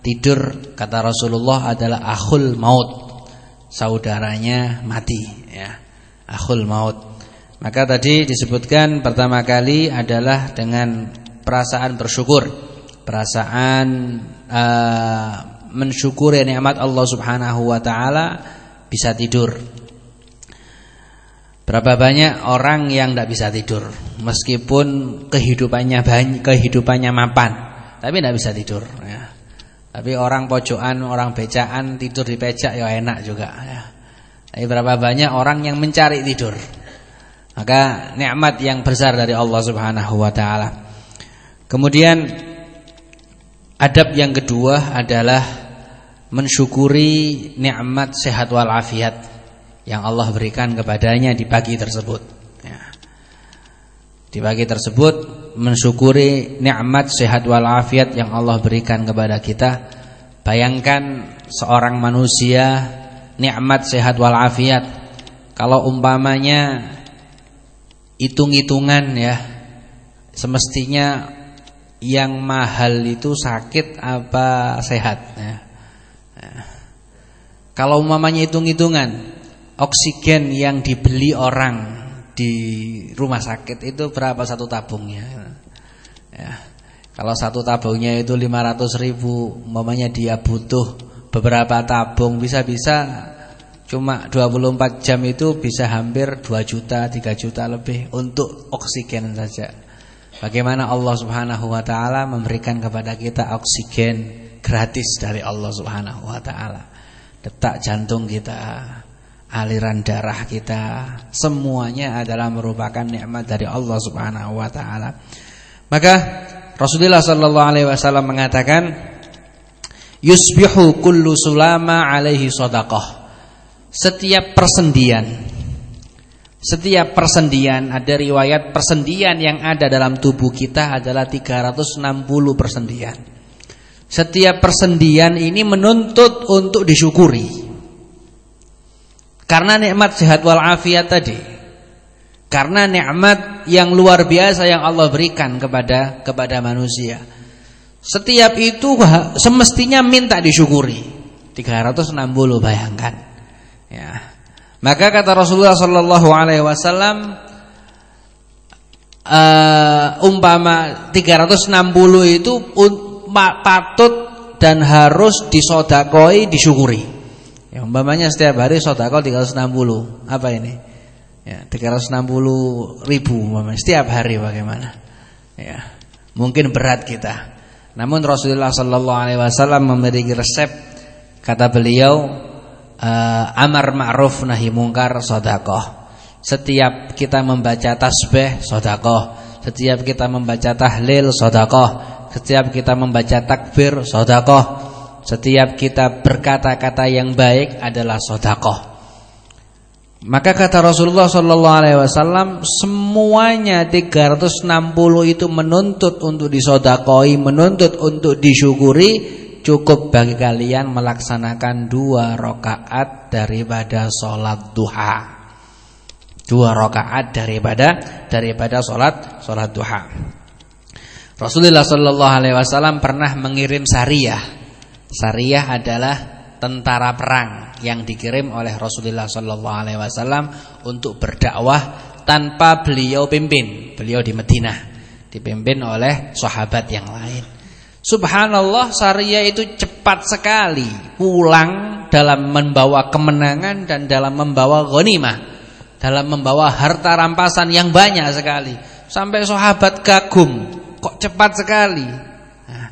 Tidur kata Rasulullah adalah akhul maut. Saudaranya mati ya. Akhul maut. Maka tadi disebutkan pertama kali adalah dengan perasaan bersyukur. Perasaan uh, mensyukuri nikmat Allah Subhanahu wa taala bisa tidur. Berapa banyak orang yang tidak bisa tidur meskipun kehidupannya banyak, kehidupannya mapan, tapi tidak bisa tidur ya. Tapi orang pojokan, orang becaan tidur di pecak ya enak juga ya. Tapi berapa banyak orang yang mencari tidur. Maka nikmat yang besar dari Allah Subhanahu wa taala. Kemudian adab yang kedua adalah mensyukuri nikmat sehat walafiat yang Allah berikan kepadanya di pagi tersebut. Ya. Di pagi tersebut mensyukuri nikmat sehat walafiat yang Allah berikan kepada kita. Bayangkan seorang manusia nikmat sehat walafiat. Kalau umpamanya hitung-hitungan ya, semestinya yang mahal itu sakit apa sehat ya. Kalau umpamanya hitung-hitungan oksigen yang dibeli orang di rumah sakit itu berapa satu tabungnya ya. Kalau satu tabungnya itu 500 ribu Mamanya dia butuh beberapa tabung Bisa-bisa cuma 24 jam itu bisa hampir 2 juta 3 juta lebih Untuk oksigen saja Bagaimana Allah subhanahu wa ta'ala Memberikan kepada kita oksigen Gratis dari Allah subhanahu wa ta'ala Detak jantung kita aliran darah kita semuanya adalah merupakan nikmat dari Allah Subhanahu wa taala. Maka Rasulullah sallallahu alaihi wasallam mengatakan yusbihu kullu sulama alaihi sadaqah. Setiap persendian setiap persendian ada riwayat persendian yang ada dalam tubuh kita adalah 360 persendian. Setiap persendian ini menuntut untuk disyukuri. Karena nikmat sehat walafiat tadi. Karena nikmat yang luar biasa yang Allah berikan kepada kepada manusia. Setiap itu semestinya minta disyukuri. 360 bayangkan. Ya. Maka kata Rasulullah sallallahu alaihi wasallam uh, umpama 360 itu patut dan harus disodakoi disyukuri. Ya umpamanya setiap hari sodako 360 Apa ini? Ya 360 ribu Setiap hari bagaimana? Ya Mungkin berat kita Namun Rasulullah Sallallahu Alaihi Wasallam memiliki resep Kata beliau uh, amar ma'ruf nahi mungkar sodakoh. Setiap kita membaca tasbih sodakoh. Setiap kita membaca tahlil sodakoh. Setiap kita membaca takbir sodakoh. Setiap kita berkata-kata yang baik adalah sodakoh. Maka kata Rasulullah Sallallahu Alaihi Wasallam semuanya 360 itu menuntut untuk disodakoi, menuntut untuk disyukuri, cukup bagi kalian melaksanakan dua rakaat daripada sholat duha. Dua rakaat daripada daripada sholat sholat duha. Rasulullah Sallallahu Alaihi Wasallam pernah mengirim sariyah. Sariyah adalah tentara perang yang dikirim oleh Rasulullah sallallahu alaihi wasallam untuk berdakwah tanpa beliau pimpin. Beliau di Madinah dipimpin oleh sahabat yang lain. Subhanallah Saria itu cepat sekali pulang dalam membawa kemenangan dan dalam membawa ghanimah, dalam membawa harta rampasan yang banyak sekali. Sampai sahabat kagum, kok cepat sekali. Nah,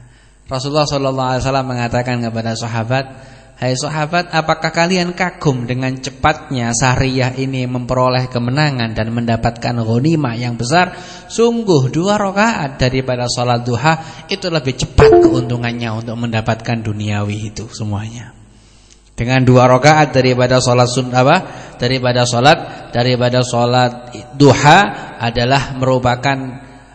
Rasulullah sallallahu alaihi wasallam mengatakan kepada sahabat, Hai sahabat, apakah kalian kagum dengan cepatnya Sariyah ini memperoleh kemenangan dan mendapatkan ghanimah yang besar? Sungguh dua rakaat daripada sholat duha itu lebih cepat keuntungannya untuk mendapatkan duniawi itu semuanya. Dengan dua rakaat daripada sholat sun apa? Daripada sholat daripada sholat duha adalah merupakan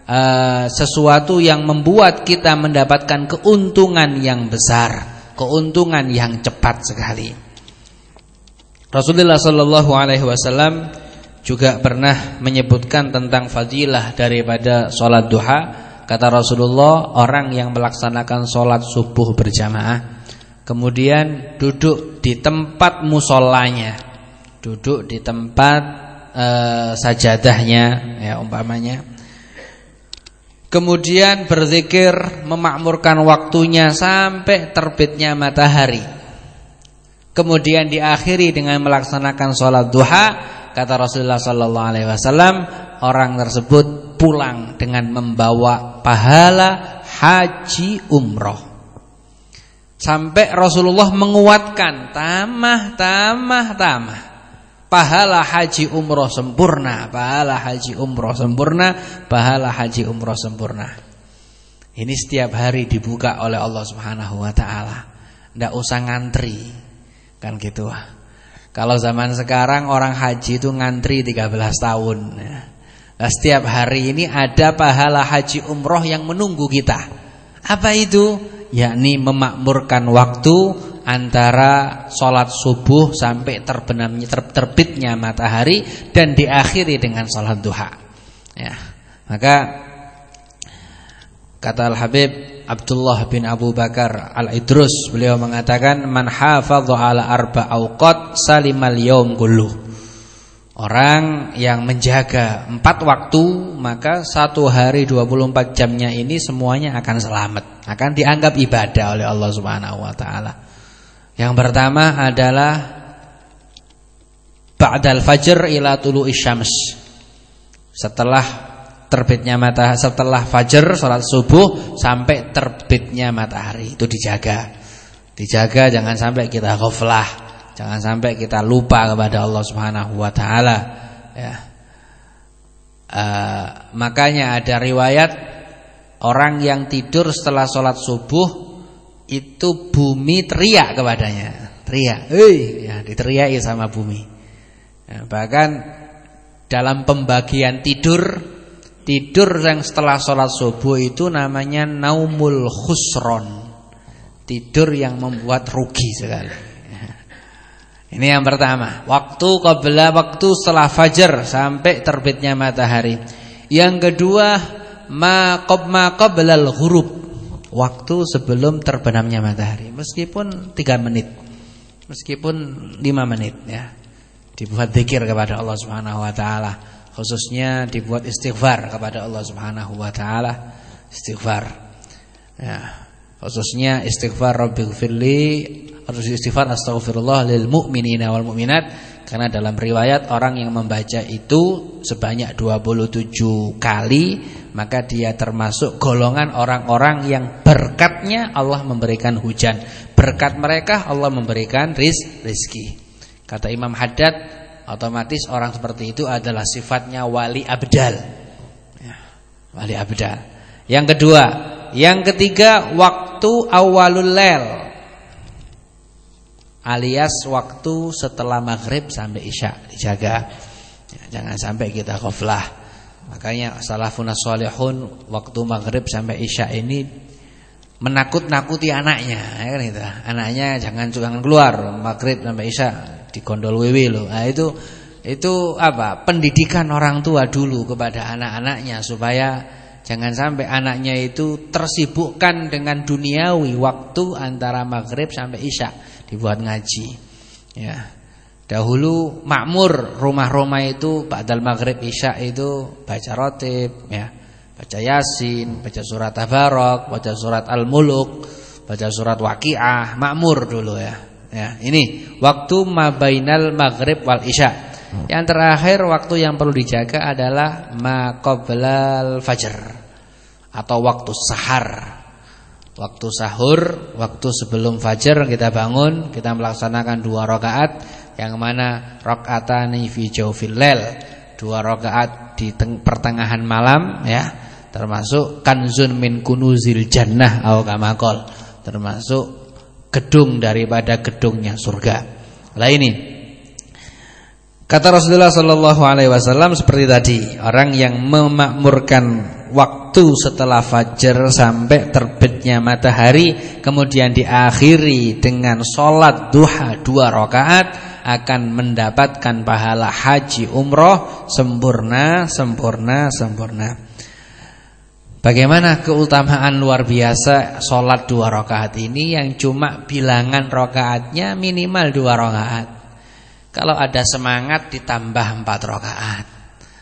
uh, sesuatu yang membuat kita mendapatkan keuntungan yang besar keuntungan yang cepat sekali. Rasulullah Shallallahu Alaihi Wasallam juga pernah menyebutkan tentang fadilah daripada sholat duha. Kata Rasulullah, orang yang melaksanakan sholat subuh berjamaah, kemudian duduk di tempat musolanya, duduk di tempat uh, sajadahnya, ya umpamanya, Kemudian berzikir memakmurkan waktunya sampai terbitnya matahari. Kemudian diakhiri dengan melaksanakan sholat duha. Kata Rasulullah Sallallahu Alaihi Wasallam, orang tersebut pulang dengan membawa pahala haji umroh. Sampai Rasulullah menguatkan tamah, tamah, tamah pahala haji umroh sempurna, pahala haji umroh sempurna, pahala haji umroh sempurna. Ini setiap hari dibuka oleh Allah Subhanahu wa taala. Enggak usah ngantri. Kan gitu. Kalau zaman sekarang orang haji itu ngantri 13 tahun. Nah, setiap hari ini ada pahala haji umroh yang menunggu kita. Apa itu? Yakni memakmurkan waktu antara sholat subuh sampai terbenamnya ter, terbitnya matahari dan diakhiri dengan sholat duha. Ya, maka kata Al Habib Abdullah bin Abu Bakar Al Idrus beliau mengatakan man hafadha ala arba salimal yaum kulluh. Orang yang menjaga empat waktu Maka satu hari 24 jamnya ini semuanya akan selamat Akan dianggap ibadah oleh Allah subhanahu wa ta'ala yang pertama adalah ba'dal fajr ila tulu'i syams. Setelah terbitnya matahari, setelah fajar salat subuh sampai terbitnya matahari itu dijaga. Dijaga jangan sampai kita ghaflah, jangan sampai kita lupa kepada Allah Subhanahu wa taala ya. Uh, makanya ada riwayat orang yang tidur setelah sholat subuh itu bumi teriak kepadanya, teriak, hei, ya diteriaki sama bumi. Ya, bahkan dalam pembagian tidur, tidur yang setelah sholat subuh itu namanya naumul khusron, tidur yang membuat rugi sekali. Ini yang pertama, waktu qabla waktu setelah fajar sampai terbitnya matahari. Yang kedua, ma qabla al-ghurub waktu sebelum terbenamnya matahari. Meskipun tiga menit. Meskipun lima menit ya. Dibuat zikir kepada Allah Subhanahu wa taala. Khususnya dibuat istighfar kepada Allah Subhanahu wa taala. Istighfar. Ya. Khususnya istighfar rabbighfirli harus istighfar astaghfirullah lil mu'minina wal mu'minat karena dalam riwayat orang yang membaca itu sebanyak 27 kali maka dia termasuk golongan orang-orang yang berkatnya Allah memberikan hujan. Berkat mereka Allah memberikan riz, rizki. Kata Imam Haddad, otomatis orang seperti itu adalah sifatnya wali abdal. Ya, wali abdal. Yang kedua, yang ketiga waktu awalul lel. Alias waktu setelah maghrib sampai isya dijaga. Ya, jangan sampai kita ghaflah. Makanya salafun salihun waktu maghrib sampai isya ini menakut-nakuti anaknya, ya kan itu. Anaknya jangan jangan keluar maghrib sampai isya di gondol wewe loh. Nah itu itu apa? Pendidikan orang tua dulu kepada anak-anaknya supaya jangan sampai anaknya itu tersibukkan dengan duniawi waktu antara maghrib sampai isya dibuat ngaji. Ya. Dahulu makmur rumah-rumah itu ba'dal maghrib isya itu baca rotib ya, baca yasin, baca surat tabarok, baca surat al-muluk, baca surat waqiah, makmur dulu ya. Ya, ini waktu mabainal maghrib wal isya. Yang terakhir waktu yang perlu dijaga adalah maqablal fajr atau waktu sahar. Waktu sahur, waktu sebelum fajar kita bangun, kita melaksanakan dua rakaat. Yang mana rakaatani fi jawfil lail, dua rakaat di pertengahan malam ya, termasuk kanzun min kunuzil jannah au kamakol, termasuk gedung daripada gedungnya surga. Lah ini Kata Rasulullah Sallallahu Alaihi Wasallam seperti tadi orang yang memakmurkan waktu setelah fajar sampai terbitnya matahari kemudian diakhiri dengan sholat duha dua rakaat akan mendapatkan pahala haji umroh sempurna sempurna sempurna. Bagaimana keutamaan luar biasa sholat dua rakaat ini yang cuma bilangan rakaatnya minimal dua rakaat. Kalau ada semangat ditambah empat rakaat.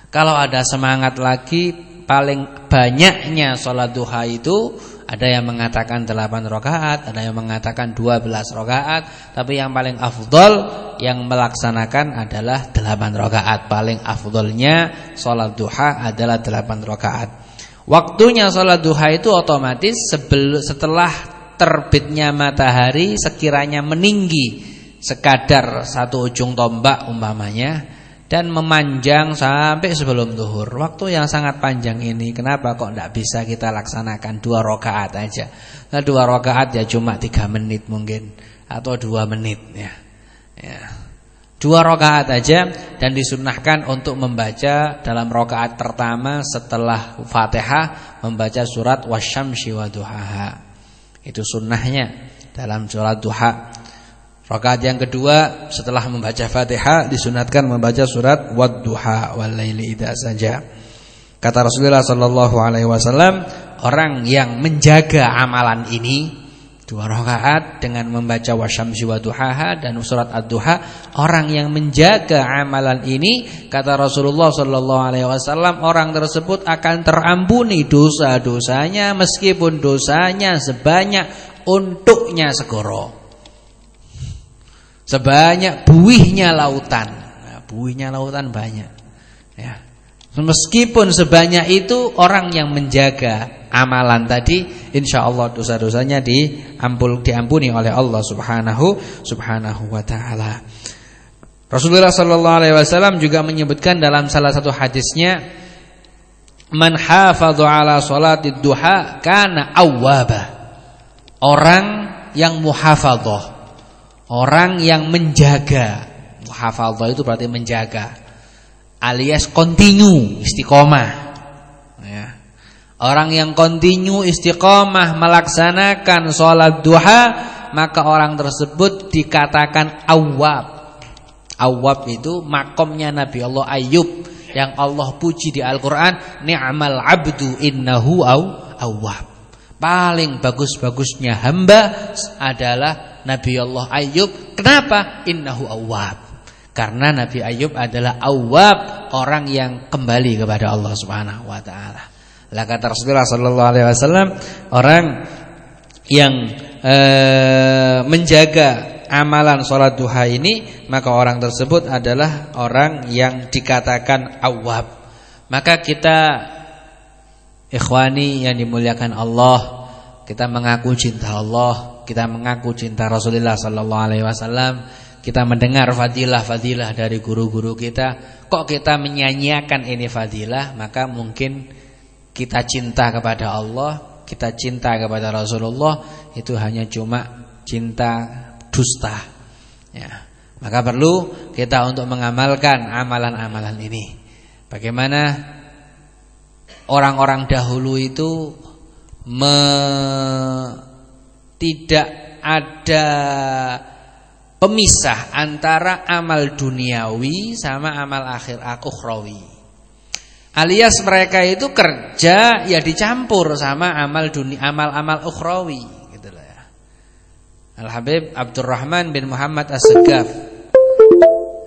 Kalau ada semangat lagi paling banyaknya sholat duha itu ada yang mengatakan 8 rakaat, ada yang mengatakan 12 rakaat, tapi yang paling afdol yang melaksanakan adalah 8 rakaat. Paling afdolnya sholat duha adalah 8 rakaat. Waktunya sholat duha itu otomatis setelah terbitnya matahari sekiranya meninggi sekadar satu ujung tombak umpamanya dan memanjang sampai sebelum duhur. Waktu yang sangat panjang ini kenapa kok tidak bisa kita laksanakan dua rakaat aja? Nah, dua rakaat ya cuma tiga menit mungkin atau dua menit ya. ya. Dua rakaat aja dan disunahkan untuk membaca dalam rakaat pertama setelah Fatihah membaca surat wasyamsi waduhaha. Itu sunnahnya dalam surat duha. Rakaat yang kedua setelah membaca Fatihah disunatkan membaca surat Wadduha walaili idza saja. Kata Rasulullah sallallahu alaihi wasallam, orang yang menjaga amalan ini dua rakaat dengan membaca wasyamsi waduhaha dan surat ad-duha, orang yang menjaga amalan ini kata Rasulullah sallallahu alaihi wasallam, orang tersebut akan terampuni dosa-dosanya meskipun dosanya sebanyak untuknya segoro. Sebanyak buihnya lautan. Nah, buihnya lautan banyak. Ya. Meskipun sebanyak itu orang yang menjaga amalan tadi, insya Allah dosa-dosanya diampul diampuni oleh Allah Subhanahu Subhanahu wa taala. Rasulullah sallallahu alaihi wasallam juga menyebutkan dalam salah satu hadisnya, "Man hafadha ala salatid duha kana awwaba." Orang yang muhafadzah Orang yang menjaga. Hafallah itu berarti menjaga. Alias kontinu istiqomah. Ya. Orang yang kontinu istiqomah Melaksanakan sholat duha Maka orang tersebut dikatakan awab Awab itu makomnya Nabi Allah Ayub Yang Allah puji di Al-Quran Ni'mal abdu innahu awab Paling bagus-bagusnya hamba adalah Nabi Allah Ayub. Kenapa? Innahu awwab. Karena Nabi Ayub adalah awwab, orang yang kembali kepada Allah Subhanahu wa taala. Lah kata Rasulullah sallallahu alaihi wasallam, orang yang e, menjaga amalan sholat duha ini, maka orang tersebut adalah orang yang dikatakan awwab. Maka kita ikhwani yang dimuliakan Allah, kita mengaku cinta Allah kita mengaku cinta Rasulullah sallallahu alaihi wasallam, kita mendengar fadilah-fadilah dari guru-guru kita, kok kita menyanyiakan ini fadilah, maka mungkin kita cinta kepada Allah, kita cinta kepada Rasulullah itu hanya cuma cinta dusta. Ya. Maka perlu kita untuk mengamalkan amalan-amalan ini. Bagaimana orang-orang dahulu itu me, tidak ada pemisah antara amal duniawi sama amal akhir ukhrawi. Alias mereka itu kerja ya dicampur sama amal dunia amal-amal ukhrawi gitu ya. Al Habib Abdurrahman bin Muhammad As-Segaf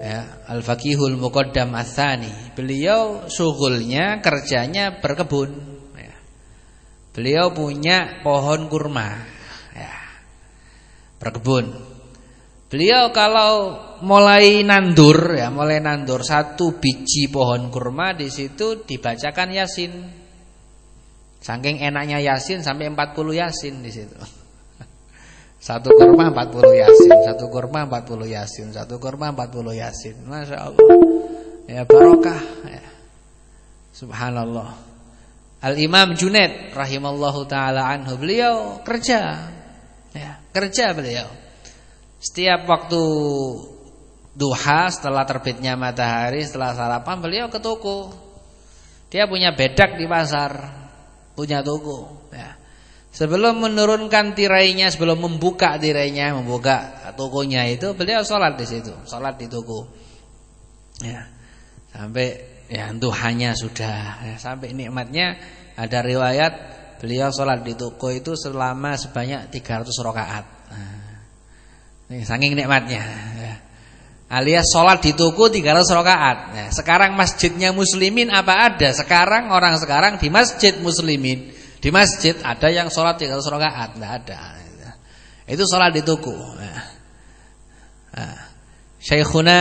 ya, Al-Faqihul Muqaddam Atsani. Beliau sugulnya kerjanya berkebun ya. Beliau punya pohon kurma ya. Berkebun. Beliau kalau mulai nandur ya, mulai nandur satu biji pohon kurma di situ dibacakan Yasin. Saking enaknya Yasin sampai 40 Yasin di situ. Satu kurma 40 Yasin, satu kurma 40 Yasin, satu kurma 40 Yasin. Masya Allah. Ya barokah ya. Subhanallah. Al-Imam Junaid rahimallahu taala anhu beliau kerja. Ya, kerja beliau. Setiap waktu duha setelah terbitnya matahari, setelah sarapan beliau ke toko. Dia punya bedak di pasar, punya toko. Sebelum menurunkan tirainya, sebelum membuka tirainya, membuka tokonya itu, beliau sholat di situ, sholat di toko. Ya. Sampai ya duhanya sudah, ya. sampai nikmatnya ada riwayat beliau sholat di toko itu selama sebanyak 300 rakaat. Nah. Saking nikmatnya. Ya. Alias sholat di toko 300 rakaat. Ya, sekarang masjidnya muslimin apa ada? Sekarang orang sekarang di masjid muslimin, di masjid ada yang sholat 300 rakaat, tidak ada. Itu sholat di toko. Ya. Nah, Syekhuna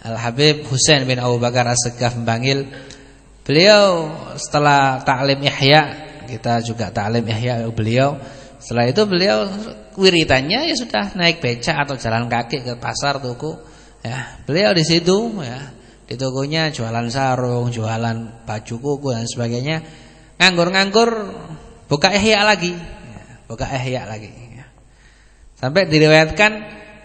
Al-Habib Husain bin Abu Bakar As-Segaf beliau setelah taklim Ihya, kita juga taklim Ihya beliau. Setelah itu beliau wiritannya ya sudah naik beca atau jalan kaki ke pasar toko. Ya, beliau di situ ya. Di tokonya jualan sarung, jualan baju kuku dan sebagainya. Nganggur-nganggur buka ihya lagi. Buka ihya lagi. Sampai diriwayatkan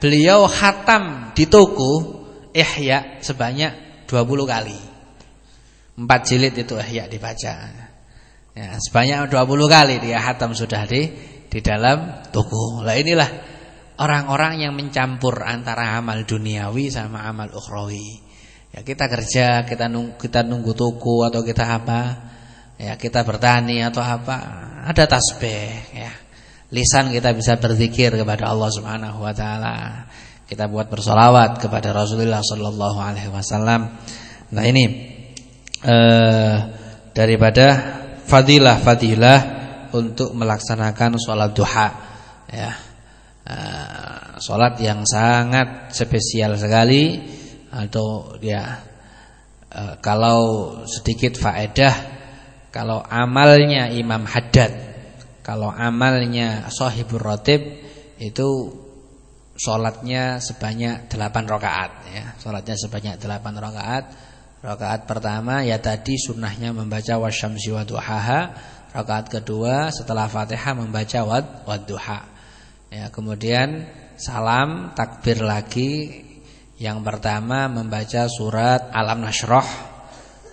beliau khatam di toko ihya sebanyak 20 kali. Empat jilid itu ihya dibaca. Ya, sebanyak 20 kali dia khatam sudah di di dalam toko. Lah inilah orang-orang yang mencampur antara amal duniawi sama amal ukhrawi. Ya kita kerja, kita nunggu, kita nunggu toko atau kita apa? Ya kita bertani atau apa? Ada tasbih ya. Lisan kita bisa berzikir kepada Allah Subhanahu wa taala. Kita buat bersolawat kepada Rasulullah sallallahu alaihi wasallam. Nah ini eh, daripada fadilah-fadilah untuk melaksanakan sholat duha ya uh, sholat yang sangat spesial sekali atau ya uh, kalau sedikit faedah kalau amalnya Imam Haddad kalau amalnya Sohibur Rotib itu sholatnya sebanyak 8 rakaat ya sholatnya sebanyak 8 rakaat rakaat pertama ya tadi sunnahnya membaca wasyamsi wa duhaha Rakaat kedua setelah Fatihah membaca wad wadduha. Ya, kemudian salam takbir lagi. Yang pertama membaca surat Alam Nasroh.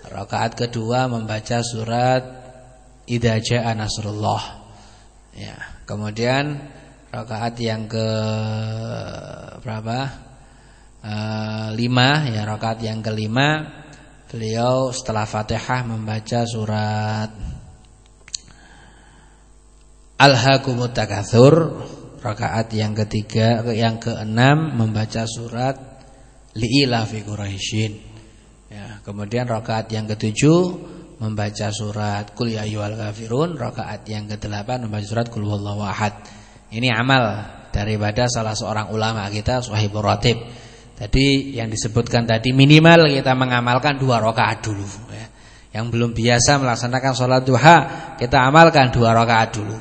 Rakaat kedua membaca surat Idza Jaa Nasrullah. Ya, kemudian rakaat yang ke berapa? E, lima ya rakaat yang kelima beliau setelah Fatihah membaca surat Al-Hakumut Takatsur rakaat yang ketiga yang keenam membaca surat Li'ilafi. Ya, kemudian rakaat yang ketujuh membaca surat Qul ya ayyuhal kafirun, rakaat yang kedelapan membaca surat Qul huwallahu ahad. Ini amal daripada salah seorang ulama kita Suhaibur Ratib. Tadi yang disebutkan tadi minimal kita mengamalkan dua rakaat dulu ya. Yang belum biasa melaksanakan sholat duha Kita amalkan dua rakaat dulu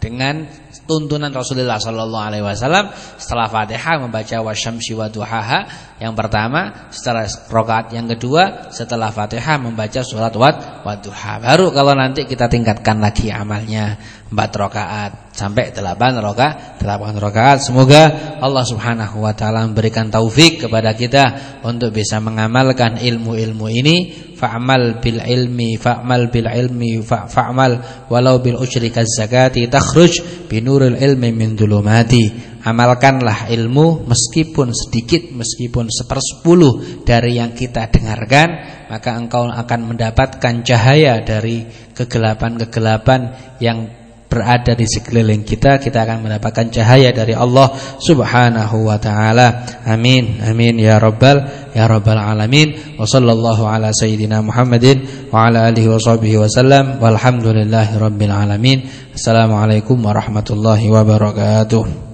dengan tuntunan Rasulullah Sallallahu Alaihi Wasallam setelah Fatihah membaca wasyamsi wa duhaha. Yang pertama setelah rokaat yang kedua setelah Fatihah membaca surat wat waduha baru kalau nanti kita tingkatkan lagi amalnya. Empat rokaat sampai delapan rokaat delapan rokaat. Semoga Allah Subhanahu Wa Taala memberikan taufik kepada kita untuk bisa mengamalkan ilmu-ilmu ini fa'mal bil ilmi fa'mal bil ilmi fa'mal walau bil ujri zakati takhruj binuril ilmi min dhulumati. Amalkanlah ilmu meskipun sedikit meskipun sepersepuluh dari yang kita dengarkan maka engkau akan mendapatkan cahaya dari kegelapan-kegelapan yang berada di sekeliling kita kita akan mendapatkan cahaya dari Allah Subhanahu wa taala. Amin. Amin ya rabbal ya rabbal alamin. Wa sallallahu ala sayyidina Muhammadin wa ala alihi wa wasallam. Walhamdulillahi rabbil alamin. Assalamualaikum warahmatullahi wabarakatuh.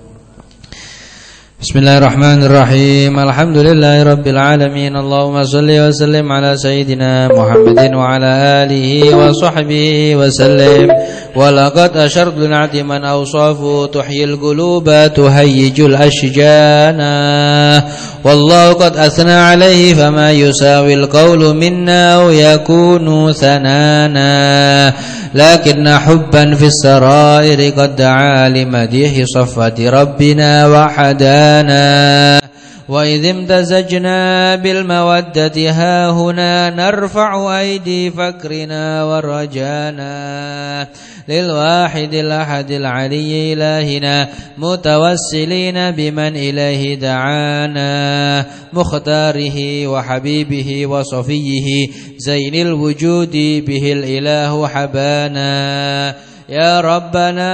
بسم الله الرحمن الرحيم الحمد لله رب العالمين اللهم صل وسلم على سيدنا محمد وعلى آله وصحبه وسلم ولقد أشرت لنعت من أوصافه تحيي القلوب تهيج الأشجان والله قد أثنى عليه فما يساوي القول منا أو يكون ثنانا لكن حبا في السرائر قد دعا لمديح صفة ربنا وحدانا وإذ امتزجنا بالمودة ها هنا نرفع أيدي فكرنا ورجانا للواحد الأحد العلي إلهنا متوسلين بمن إليه دعانا مختاره وحبيبه وصفيه زين الوجود به الإله حبانا. يا ربنا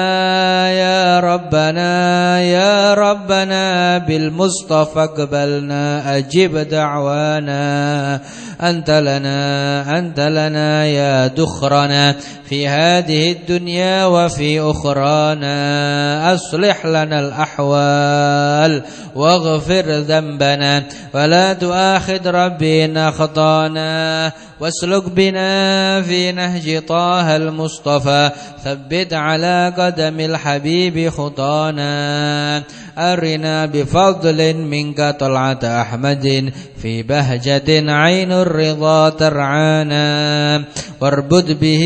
يا ربنا يا ربنا بالمصطفى اقبلنا أجب دعوانا. أنت لنا أنت لنا يا دخرنا في هذه الدنيا وفي أخرانا. أصلح لنا الأحوال واغفر ذنبنا ولا تؤاخذ ربي إن أخطأنا. واسلك بنا في نهج طه المصطفى ثبت على قدم الحبيب خطانا. أرنا بفضل منك طلعة أحمد في بهجة عين الرضا ترعانا. واربد به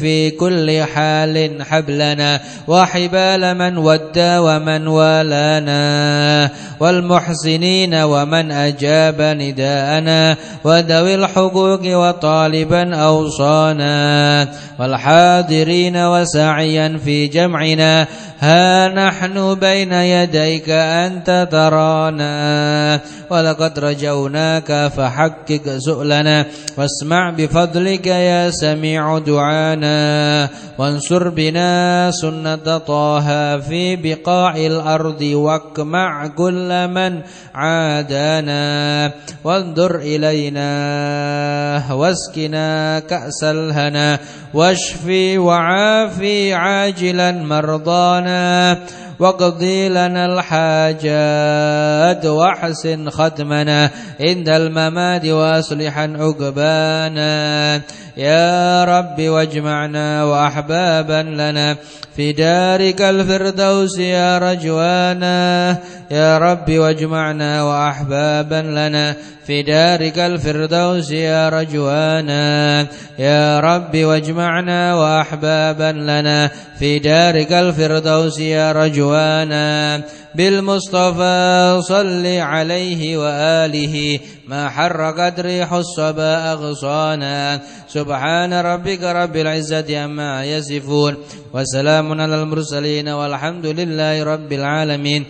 في كل حال حبلنا وحبال من ودى ومن والانا. والمحسنين ومن أجاب نداءنا وذوي الحقوق وطالبا أوصانا والحاضرين وسعيا في جمعنا. ها نحن بين يديك أنت ترانا. ولقد رجوناك فحقق سؤلنا. واسمع بفضلك يا سميع دعانا. وانصر بنا سنة طه في بقاع الأرض واكمع كل من عادانا. وانظر إلينا. واسكنا كأس الهنا واشفي وعافي عاجلا مرضانا. واقضي لنا الحاجات واحسن ختمنا عند الممات واصلحا عقبانا. يا رب واجمعنا وأحبابا لنا في دارك الفردوس يا رجوانا. يا رب واجمعنا وأحبابا لنا في دارك الفردوس يا رجوانا. يا رب واجمعنا وأحبابا لنا في دارك الفردوس يا رجوانا. بالمصطفى صل عليه وآله ما حرقت ريح الصبا أغصانا. سبحان ربك رب العزة عما يصفون. وسلام على المرسلين والحمد لله رب العالمين.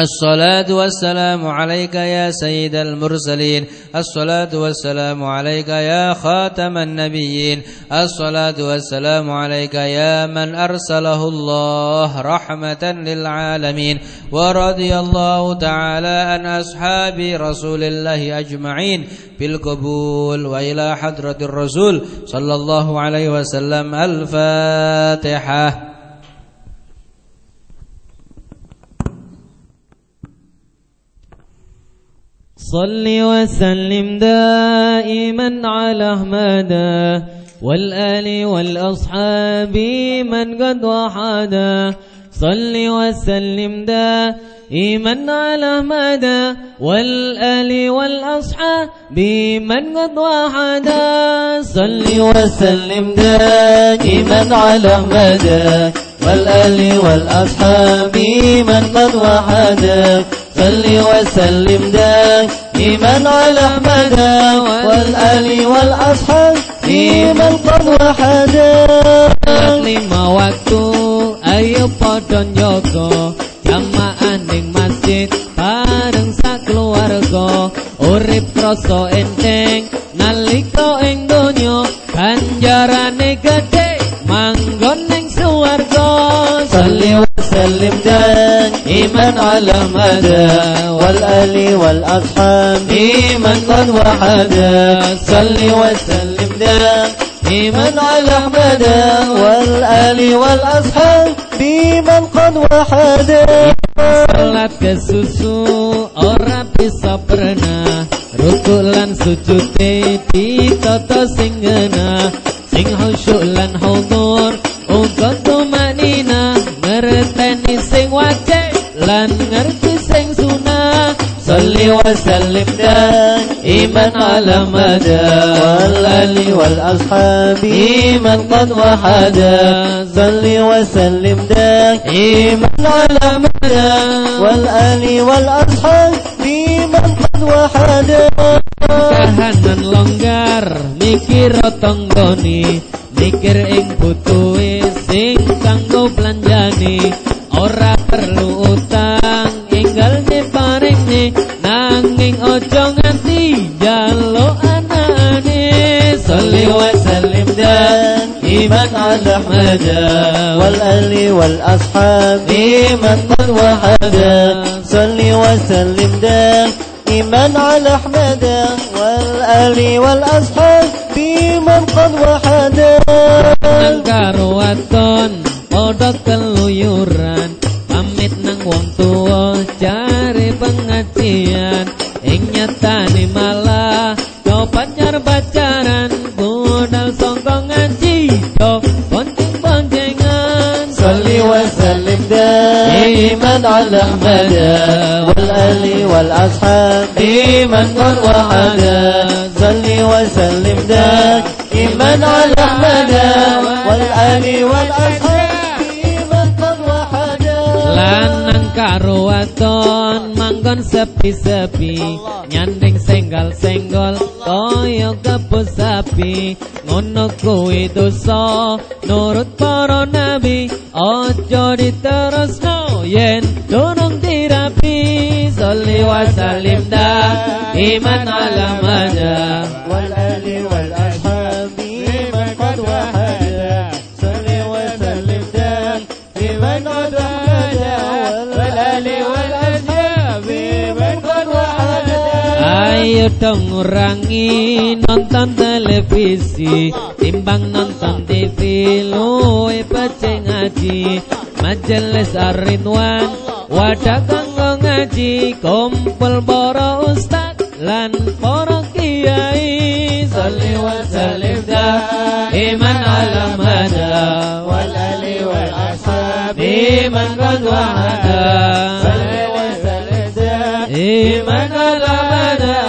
الصلاة والسلام عليك يا سيد المرسلين. الصلاة والسلام عليك يا خاتم النبيين. الصلاة والسلام عليك يا من أرسله الله رحمة للعالمين. ورضي الله تعالى عن أصحاب رسول الله أجمعين. بالقبول وإلى حضرة الرسول صلى الله عليه وسلم. الفاتحة. صل وسلم دائما على أحمد. والآل والأصحاب من قد وحدا صل وسلم دائما على مدى والآل والأصحاب بمن قد وحدا صل وسلم دائما على مدى والآل والأصحاب من قد وحدا صل وسلم دائما على مدى والآل والأصحاب من قد وحدا lima waktu ayo padha njaga jamaah ning masjid bareng sak keluarga urip krasa enteng nalika ing donya ganjarane gedhe manggon ning swarga صل وسلم دائما على مدى والآل والأصحاب من قد وحدا. صل وسلم دائما على مدى والآل والأصحاب بمن قد وحدا. bisa pernah Rukuk lan sujute ditata sing ngena Sing khusyuk lan hudur وسلم دائما على مدى. والآل والأصحاب من قد وحدا صل وسلم دائما على مدى. والآل والأصحاب من قد وحدا kahanan longgar mikir tonggoni mikir ing butuhe وسلم دائما على مدى والآل والأصحاب من قد وحدا صل وسلم دائما على مدى والآل والأصحاب من قد وحدا nang karo waton padha keluyuran دائما على مدى والآل والأصحاب من قد وحدا صل وسلم دائما على مدى والآل والأصحاب من قد وحدا lanang karo waton manggon sepi-sepi nyanding senggal-senggol kaya kebus sapi ngono kuwi dosa nurut para nabi aja diterusno yen durung dirapi sholli wa sallim da iman ala mada والآل والأصحاب من قد وحدا صل وسلم دائما قد وحدا والآل والأصحاب من قد وحدا Ayo dong ngurangi nonton televisi Timbang nonton TV luwe baca ngaji majelis Ar-Ridwan Wadah kanggo ngaji kumpul para ustad lan para kiai. Salli wa sallim da iman alam hada wal ali wal ashab iman qad ada. Salli wa sallim da iman alam hada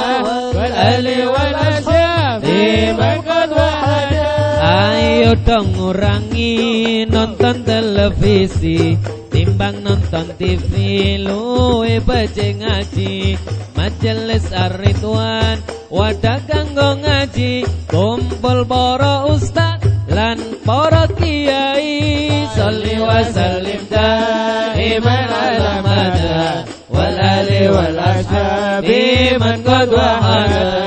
Dong ngurangi nonton televisi Timbang nonton TV luwe baca ngaji Majelis Ar-Ridwan Wadah kanggo ngaji Kumpul para ustad Lan para kiai. Salli wa sallim daiman ala mada Wal ali wal ashab Iman qad wahada